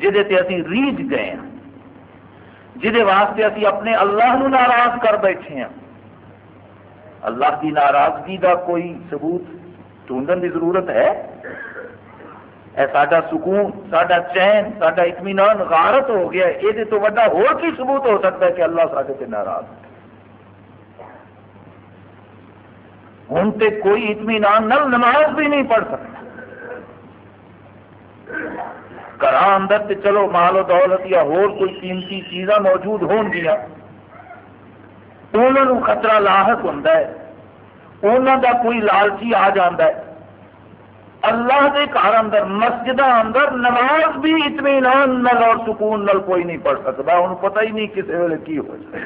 جہد اسی ریج گئے ہیں۔ جہد واسطے اسی اپنے اللہ نو ناراض کر بیٹھے ہیں۔ اللہ کی ناراضگی کا کوئی ثبوت ڈھونڈن کی ضرورت ہے؟ اے ساڈا سکون، ساڈا چین، ساڈا اطمینان غارت ہو گیا یہ تو وا کی ثبوت ہو سکتا ہے کہ اللہ سارے سے ناراض ہے۔ ہوں تو کوئی اطمینان نل نماز بھی نہیں پڑھ سکتا۔ گھر اندر تے چلو مال و دولت یا ہور کوئی قیمتی چیزاں موجود ہون گیا، انہوں خطرہ لاحق ہوں انہوں کا کوئی لالچی آ جاتا ہے۔ اللہ کے گھر اندر مسجد اندر نماز بھی اطمینان نل اور سکون نل کوئی نہیں پڑھ سکتا، انہوں پتہ ہی نہیں کسی ویلے کی ہو جائے۔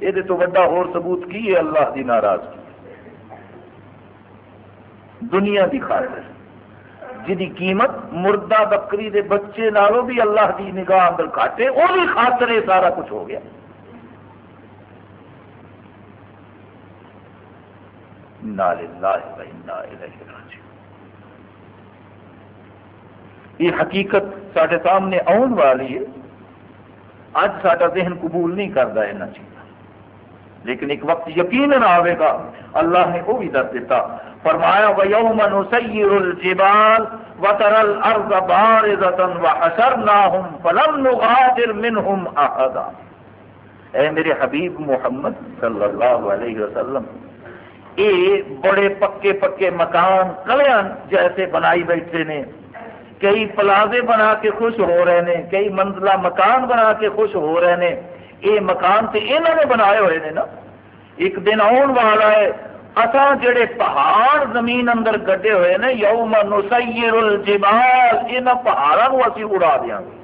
یہ تو وا ہور ثبوت کی ہے، اللہ کی ناراضگی۔ دنیا کی خاطر۔ جی قیمت مردہ بکری دے بچے نالوں بھی اللہ کی نگاہ اندر کاٹے، وہ بھی خاطر یہ سارا کچھ ہو گیا۔ یہ حقیقت سارے سامنے آن والی ہے۔ اج سا ذہن قبول نہیں کرتا یہاں چیزوں لیکن ایک وقت یقین نہ آئے گا۔ اللہ نے وہ بھی دس دیتا۔ فرمایا، وَيَوْمَ نُسَيِّرُ الْجِبَالِ وَتَرَى الْأَرْضَ بَارِزَةً وَحَشَرْنَاهُمْ فَلَمْ نُغَادِرْ مِنْهُمْ أَحَدًا۔ اے میرے حبیب محمد صلی اللہ علیہ وسلم، اے بڑے پکے پکے مکان کلیاں جیسے بنائی بیٹھے نے، کئی پلازے بنا کے خوش ہو رہے ہیں کئی منزلہ مکان بنا کے خوش ہو رہے ہیں یہ مکان تو یہاں نے بنائے ہوئے ہیں نا، ایک دن آن والا ہے اصا جڑے پہاڑ زمین اندر گڈے ہوئے نے، یوم نسیر الجبال ان پہاڑوں اسی اڑا دیا گے۔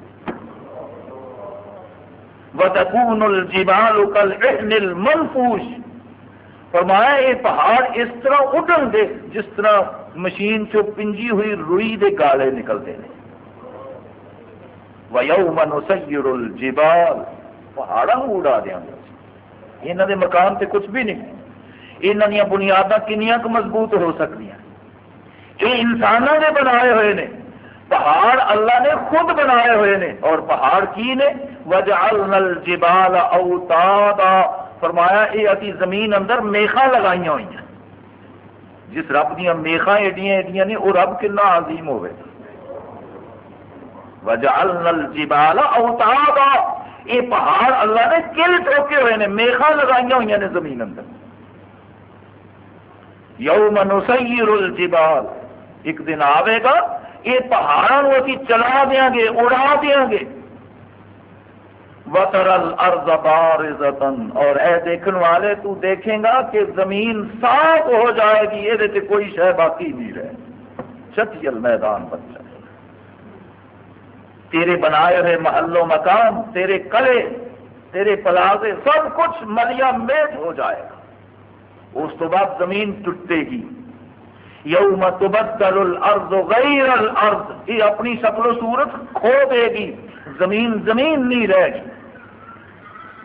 وتكون الجبال كالعهن المنفوش۔ فرمایا یہ پہاڑ اس طرح اڈن گے جس طرح مشین چو پنجی ہوئی روئی دے گالے نکلتے ہیں۔ وَيَوْمَ نُسَيِّرُ الْجِبَالِ۔ پہاڑا اڑا دیا گے یہاں دے مکان تے کچھ بھی نہیں۔ یہاں دیا بنیاداں کنیاں کو مضبوط ہو سکتی ہیں یہ انسانوں نے بنائے ہوئے نے۔ پہاڑ اللہ نے خود بنائے ہوئے نے۔ اور پہاڑ کی نے؟ وجعلنا الجبال اوتادا فرمایا یہ ابھی زمین اندر میخا لگائی ہوئی ہیں جس رب دیا میخا ایڈیاں ایڈیاں نے وہ رب کنا عظیم ہوئے۔ وجعلنا الجبال اوتادا یہ پہاڑ اللہ نے کل ٹوکے ہوئے نے میخا لگائی ہوئی نے زمین اندر۔ یوم نسیر الجبال۔ ایک دن آئے گا، یہ پہاڑوں ابھی چلا دیا گے، اڑا دیا گے۔ وطرل ارض بارزتن اور اے دیکھن والے، تو دیکھیں گا کہ زمین صاف ہو جائے گی، یہ کوئی شہ باقی نہیں رہے۔ چتیل میدان بن جائے۔ تیرے بنائے ہوئے محل و مکان تیرے کلے تیرے پلازے، سب کچھ ملیا میٹ ہو جائے گا۔ اس تو بعد زمین ٹوٹے گی۔ یوم تبدل الارض غیر الارض، یہ اپنی شکل و صورت کھو دے گی۔ زمین زمین نہیں رہے گی۔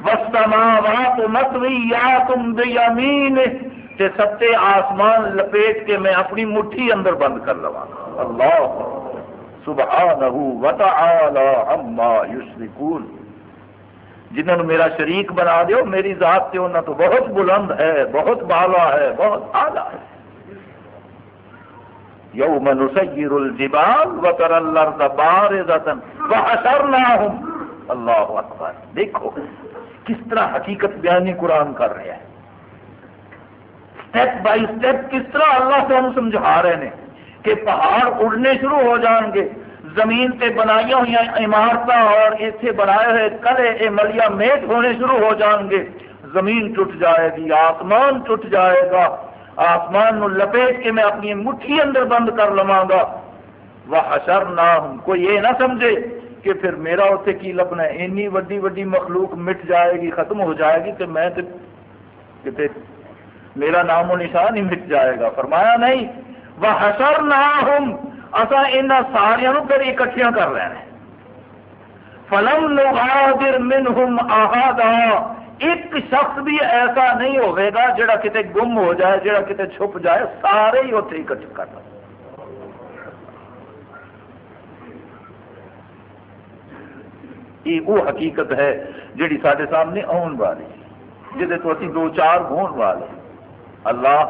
وسطماوات مطویات بیمین تے ستے آسمان لپیٹ کے میں اپنی مٹھی اندر بند کر لوا اللہ سبحانہ وتعالی عما یشرکون۔ جنہوں نے میرا شریک بنا دیو میری ذات سے انہوں تو بہت بلند ہے، بہت بالا ہے، بہت اعلیٰ ہے۔ یوم نسیر الجبال وتر الارض بارزتا وحشرناهم۔ اللہ اکبر۔ دیکھو، کس طرح حقیقت بیانی قرآن کر رہے ہیں۔ سٹیپ بائی سٹیپ کس طرح اللہ سے ہم سمجھا رہے ہیں۔ کہ پہاڑ اڑنے شروع ہو جان گے۔ زمین تے بنائی ہوئی عمارت اور اتنے بنائے ہوئے کلے یہ ملیا میٹ ہونے شروع ہو جان گے۔ زمین ٹوٹ جائے گی، آسمان ٹوٹ جائے گا۔ آسمان نو لپیٹ کے میں اپنی مٹھی اندر بند کر لوا گا۔ وہ حشر نہ ہوں کوئی یہ نہ سمجھے کہ پھر میرا اتنے کی لبنا ہے۔ اینی وڈی وڈی مخلوق مٹ جائے گی، ختم ہو جائے گی کہ میں کتے میرا نام و نشان ہی مٹ جائے گا۔ فرمایا نہیں۔ وہ حشر نہ ہوں اصا ان سارا پھر اکٹھیا کر لینا فلم نغادر منہم آہادا ایک شخص بھی ایسا نہیں ہوئے گا جڑا کتے گم ہو جائے، جڑا کتے چھپ جائے، سارے ہی اتنے اکٹھے کر لیں یہ وہ حقیقت ہے جڑی سارے سامنے آن والی جہد تو اسی دو چار ہون والے اللہ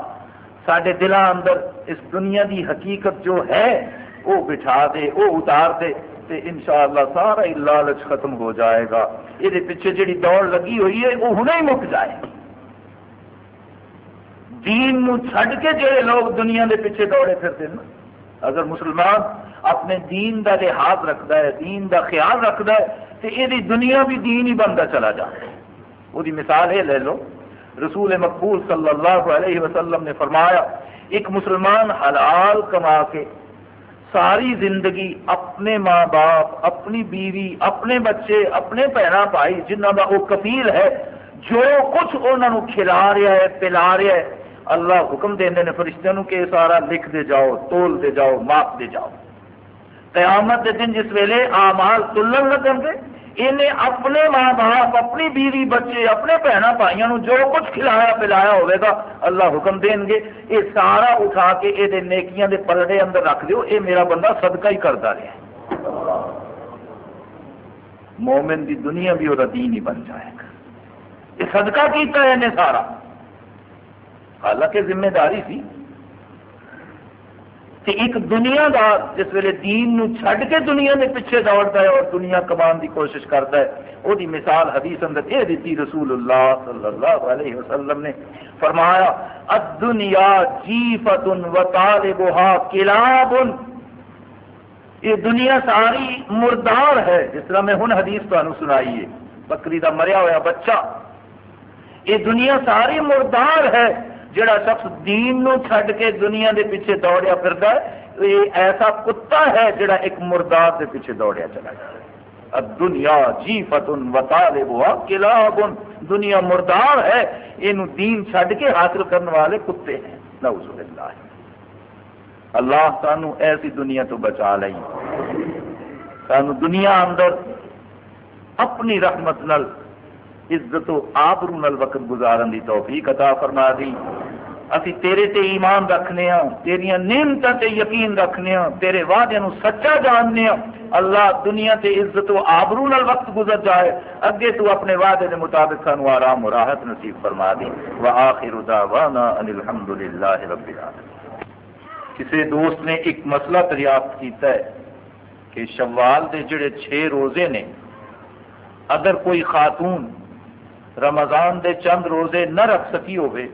سڈے دلوں اندر اس دنیا دی حقیقت جو ہے، وہ بٹھا دے، وہ اتار دے، تے انشاءاللہ سارا ہی لالچ ختم ہو جائے گا۔ یہ پیچھے جڑی دوڑ لگی ہوئی ہے، وہ ہوں ہی مک جائے۔ دین نو چھڈ کے جڑے لوگ دنیا دے پیچھے دوڑے پھرتے ہیں اگر مسلمان اپنے دین دا لحاظ رکھتا ہے، دین دا خیال رکھتا ہے تو یہ دنیا بھی دین ہی بنتا چلا جاتا ہے۔ وہ مثال یہ لے لو۔ رسول مقبول صلی اللہ علیہ وسلم نے فرمایا، ایک مسلمان حلال کما کے ساری زندگی اپنے ماں باپ، اپنی بیوی، اپنے بچے، اپنے بہن بھائی جنہ کا وہ کفیل ہے، جو کچھ انہوں کھلا رہا ہے، پلا رہا ہے، اللہ حکم دے نے فرشتوں کہ سارا لکھ دے جاؤ، تول دے جاؤ، ماپ دے جاؤ۔ قیامت کے دن جس ویلے آمال تلن لگن گے انہیں اپنے ماں باپ اپنی بیوی بچے اپنے بہن بھائیوں جو کچھ کھلایا پلایا ہوئے گا اللہ حکم دیں گے یہ سارا اٹھا کے یہ نیکیاں دے پلڑے اندر رکھ دیو یہ میرا بندہ صدقہ ہی کرتا رہا مومن دی دنیا بھی وہ دین ہی بن جائے گا یہ صدقہ کیتا ہے انہیں سارا حالانکہ ذمہ داری سی کہ ایک دنیا دار جس ویلے دین نو چھڈ کے دنیا کے پیچھے دوڑتا ہے اور دنیا کمان کی کوشش کرتا ہے، وہ مثال حدیث اندر یہ دیتی رسول اللہ صلی اللہ علیہ وسلم نے فرمایا، الدنیا جیفت و طالبها کلاب یہ دنیا ساری مردار ہے، جس طرح میں ہن حدیث تمہیں سنائی ہے۔ بکری کا مریا ہوا بچہ۔ یہ دنیا ساری مردار ہے۔ جڑا شخص دین نو چھڈ کے دنیا دے پیچھے دوڑیا پھردا ہے، یہ ایسا کتا ہے جڑا ایک مردار دے پیچھے دوڑیا چلا جائے۔ دنیا جی فتن وطال کلاب دنیا مردار ہے یہ دین چھڈ کے حاصل کرنے والے کتے ہیں۔ نعوذ باللہ۔ اللہ سانو ایسی دنیا تو بچا لئی۔ سانو دنیا اندر اپنی رحمت نل عزت و آبرو نل وقت گزارن دی توفیق عطا فرما دی اسی تیرے تے ایمان رکھنے ہاں تیریا نعمتوں تے یقین رکھنے ہاں تیرے وعدے نو سچا جاننے ہاں۔ اللہ دنیا تے عزت و آبرو نل وقت گزر جائے، اگے تو اپنے وعدے دے مطابق سانو آرام و راحت نصیب فرما دی وآخر دعوانا ان الحمدللہ رب العالمین۔ کسی دوست نے ایک مسئلہ دریافت کیتا ہے کہ شوال دے جڑے چھ روزے نے، اگر کوئی خاتون رمضان دے چند روزے نہ رکھ سکی ہوئے،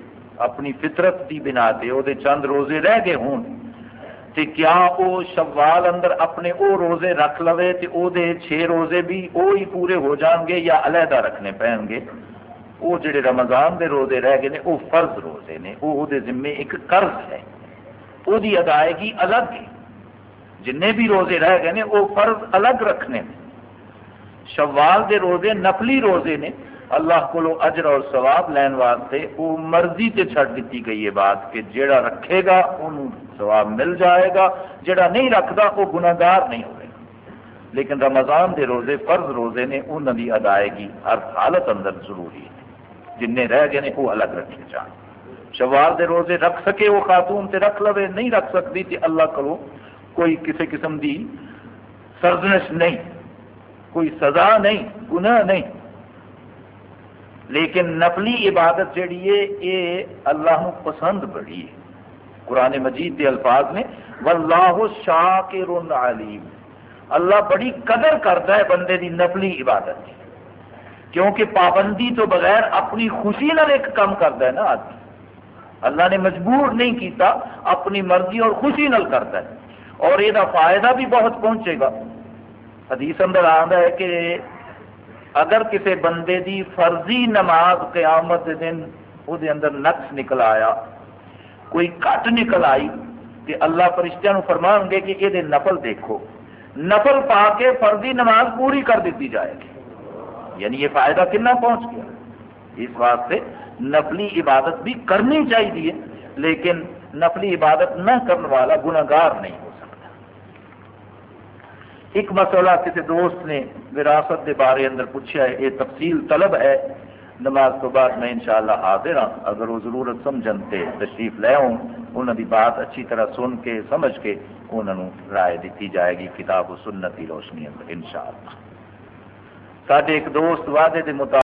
اپنی فطرت دی بنا تے او دے چند روزے رہ گئے ہون تے کیا او شوال اندر اپنے او روزے رکھ لوے تے او دے چھ روزے بھی او ہی پورے ہو جان گے یا علیحدہ رکھنے پہن گے؟ او جڑے رمضان دے روزے رہ گئے نے، او فرض روزے نے او او دے ذمے ایک قرض ہے۔ او دی ادائیگی الگ ہے۔ جننے بھی روزے رہ گئے نے، او فرض الگ رکھنے نے۔ شوال دے روزے نفلی روزے نے اللہ کو اجر اور ثواب لین واسطے وہ مرضی تے چھڑ دیتی گئی ہے بات کہ جیڑا رکھے گا انہوں ثواب مل جائے گا، جیڑا نہیں رکھتا وہ گناگار نہیں ہوئے گا۔ لیکن رمضان دے روزے فرض روزے نے انہوں کی ادائیگی ہر حالت اندر ضروری ہے۔ جن رہ گئے نے وہ الگ رکھے جان۔ شوال دے روزے رکھ سکے وہ خاتون تے رکھ لوے، نہیں رکھ سکتی تے اللہ کرو کوئی کسی قسم دی سرزنش نہیں، کوئی سزا نہیں، گناہ نہیں۔ لیکن نفلی عبادت جڑی ہے یہ اللہ پسند بڑی ہے۔ قرآن مجید کے الفاظ میں، واللہ شاکر علیم۔ اللہ بڑی قدر کرتا ہے بندے دی نفلی عبادت کی کیونکہ پابندی تو بغیر اپنی خوشی نال ایک کام کرتا ہے نا آدمی۔ اللہ نے مجبور نہیں کیتا، اپنی مرضی اور خوشی نال کرتا ہے۔ اور یہ فائدہ بھی بہت پہنچے گا۔ حدیث اندر آتا ہے کہ اگر کسی بندے دی فرضی نماز قیامت دن وہ اندر نقص نکل آیا، کوئی کٹ نکل آئی کہ اللہ فرشتہ فرمان گے کہ یہ نفل دیکھو، نفل پا کے فرضی نماز پوری کر دیتی جائے گی۔ یعنی یہ فائدہ کنا پہنچ گیا؟ اس واسطے نفلی عبادت بھی کرنی چاہیے، لیکن نفلی عبادت نہ کرنے والا گناگار نہیں۔ ایک مسئلہ کسی دوست نے وراثت دے بارے اندر پوچھا ہے، یہ تفصیل طلب ہے۔ نماز تو بعد میں انشاءاللہ حاضر ہاں۔ اگر وہ ضرورت سمجھن تے تشریف لے آؤں انہوں کی بات اچھی طرح سن کے، سمجھ کے انہوں رائے دیتی جائے گی کتاب و سنت کی روشنی اندر انشاءاللہ۔ سارے ایک دوست وعدے دے مطابق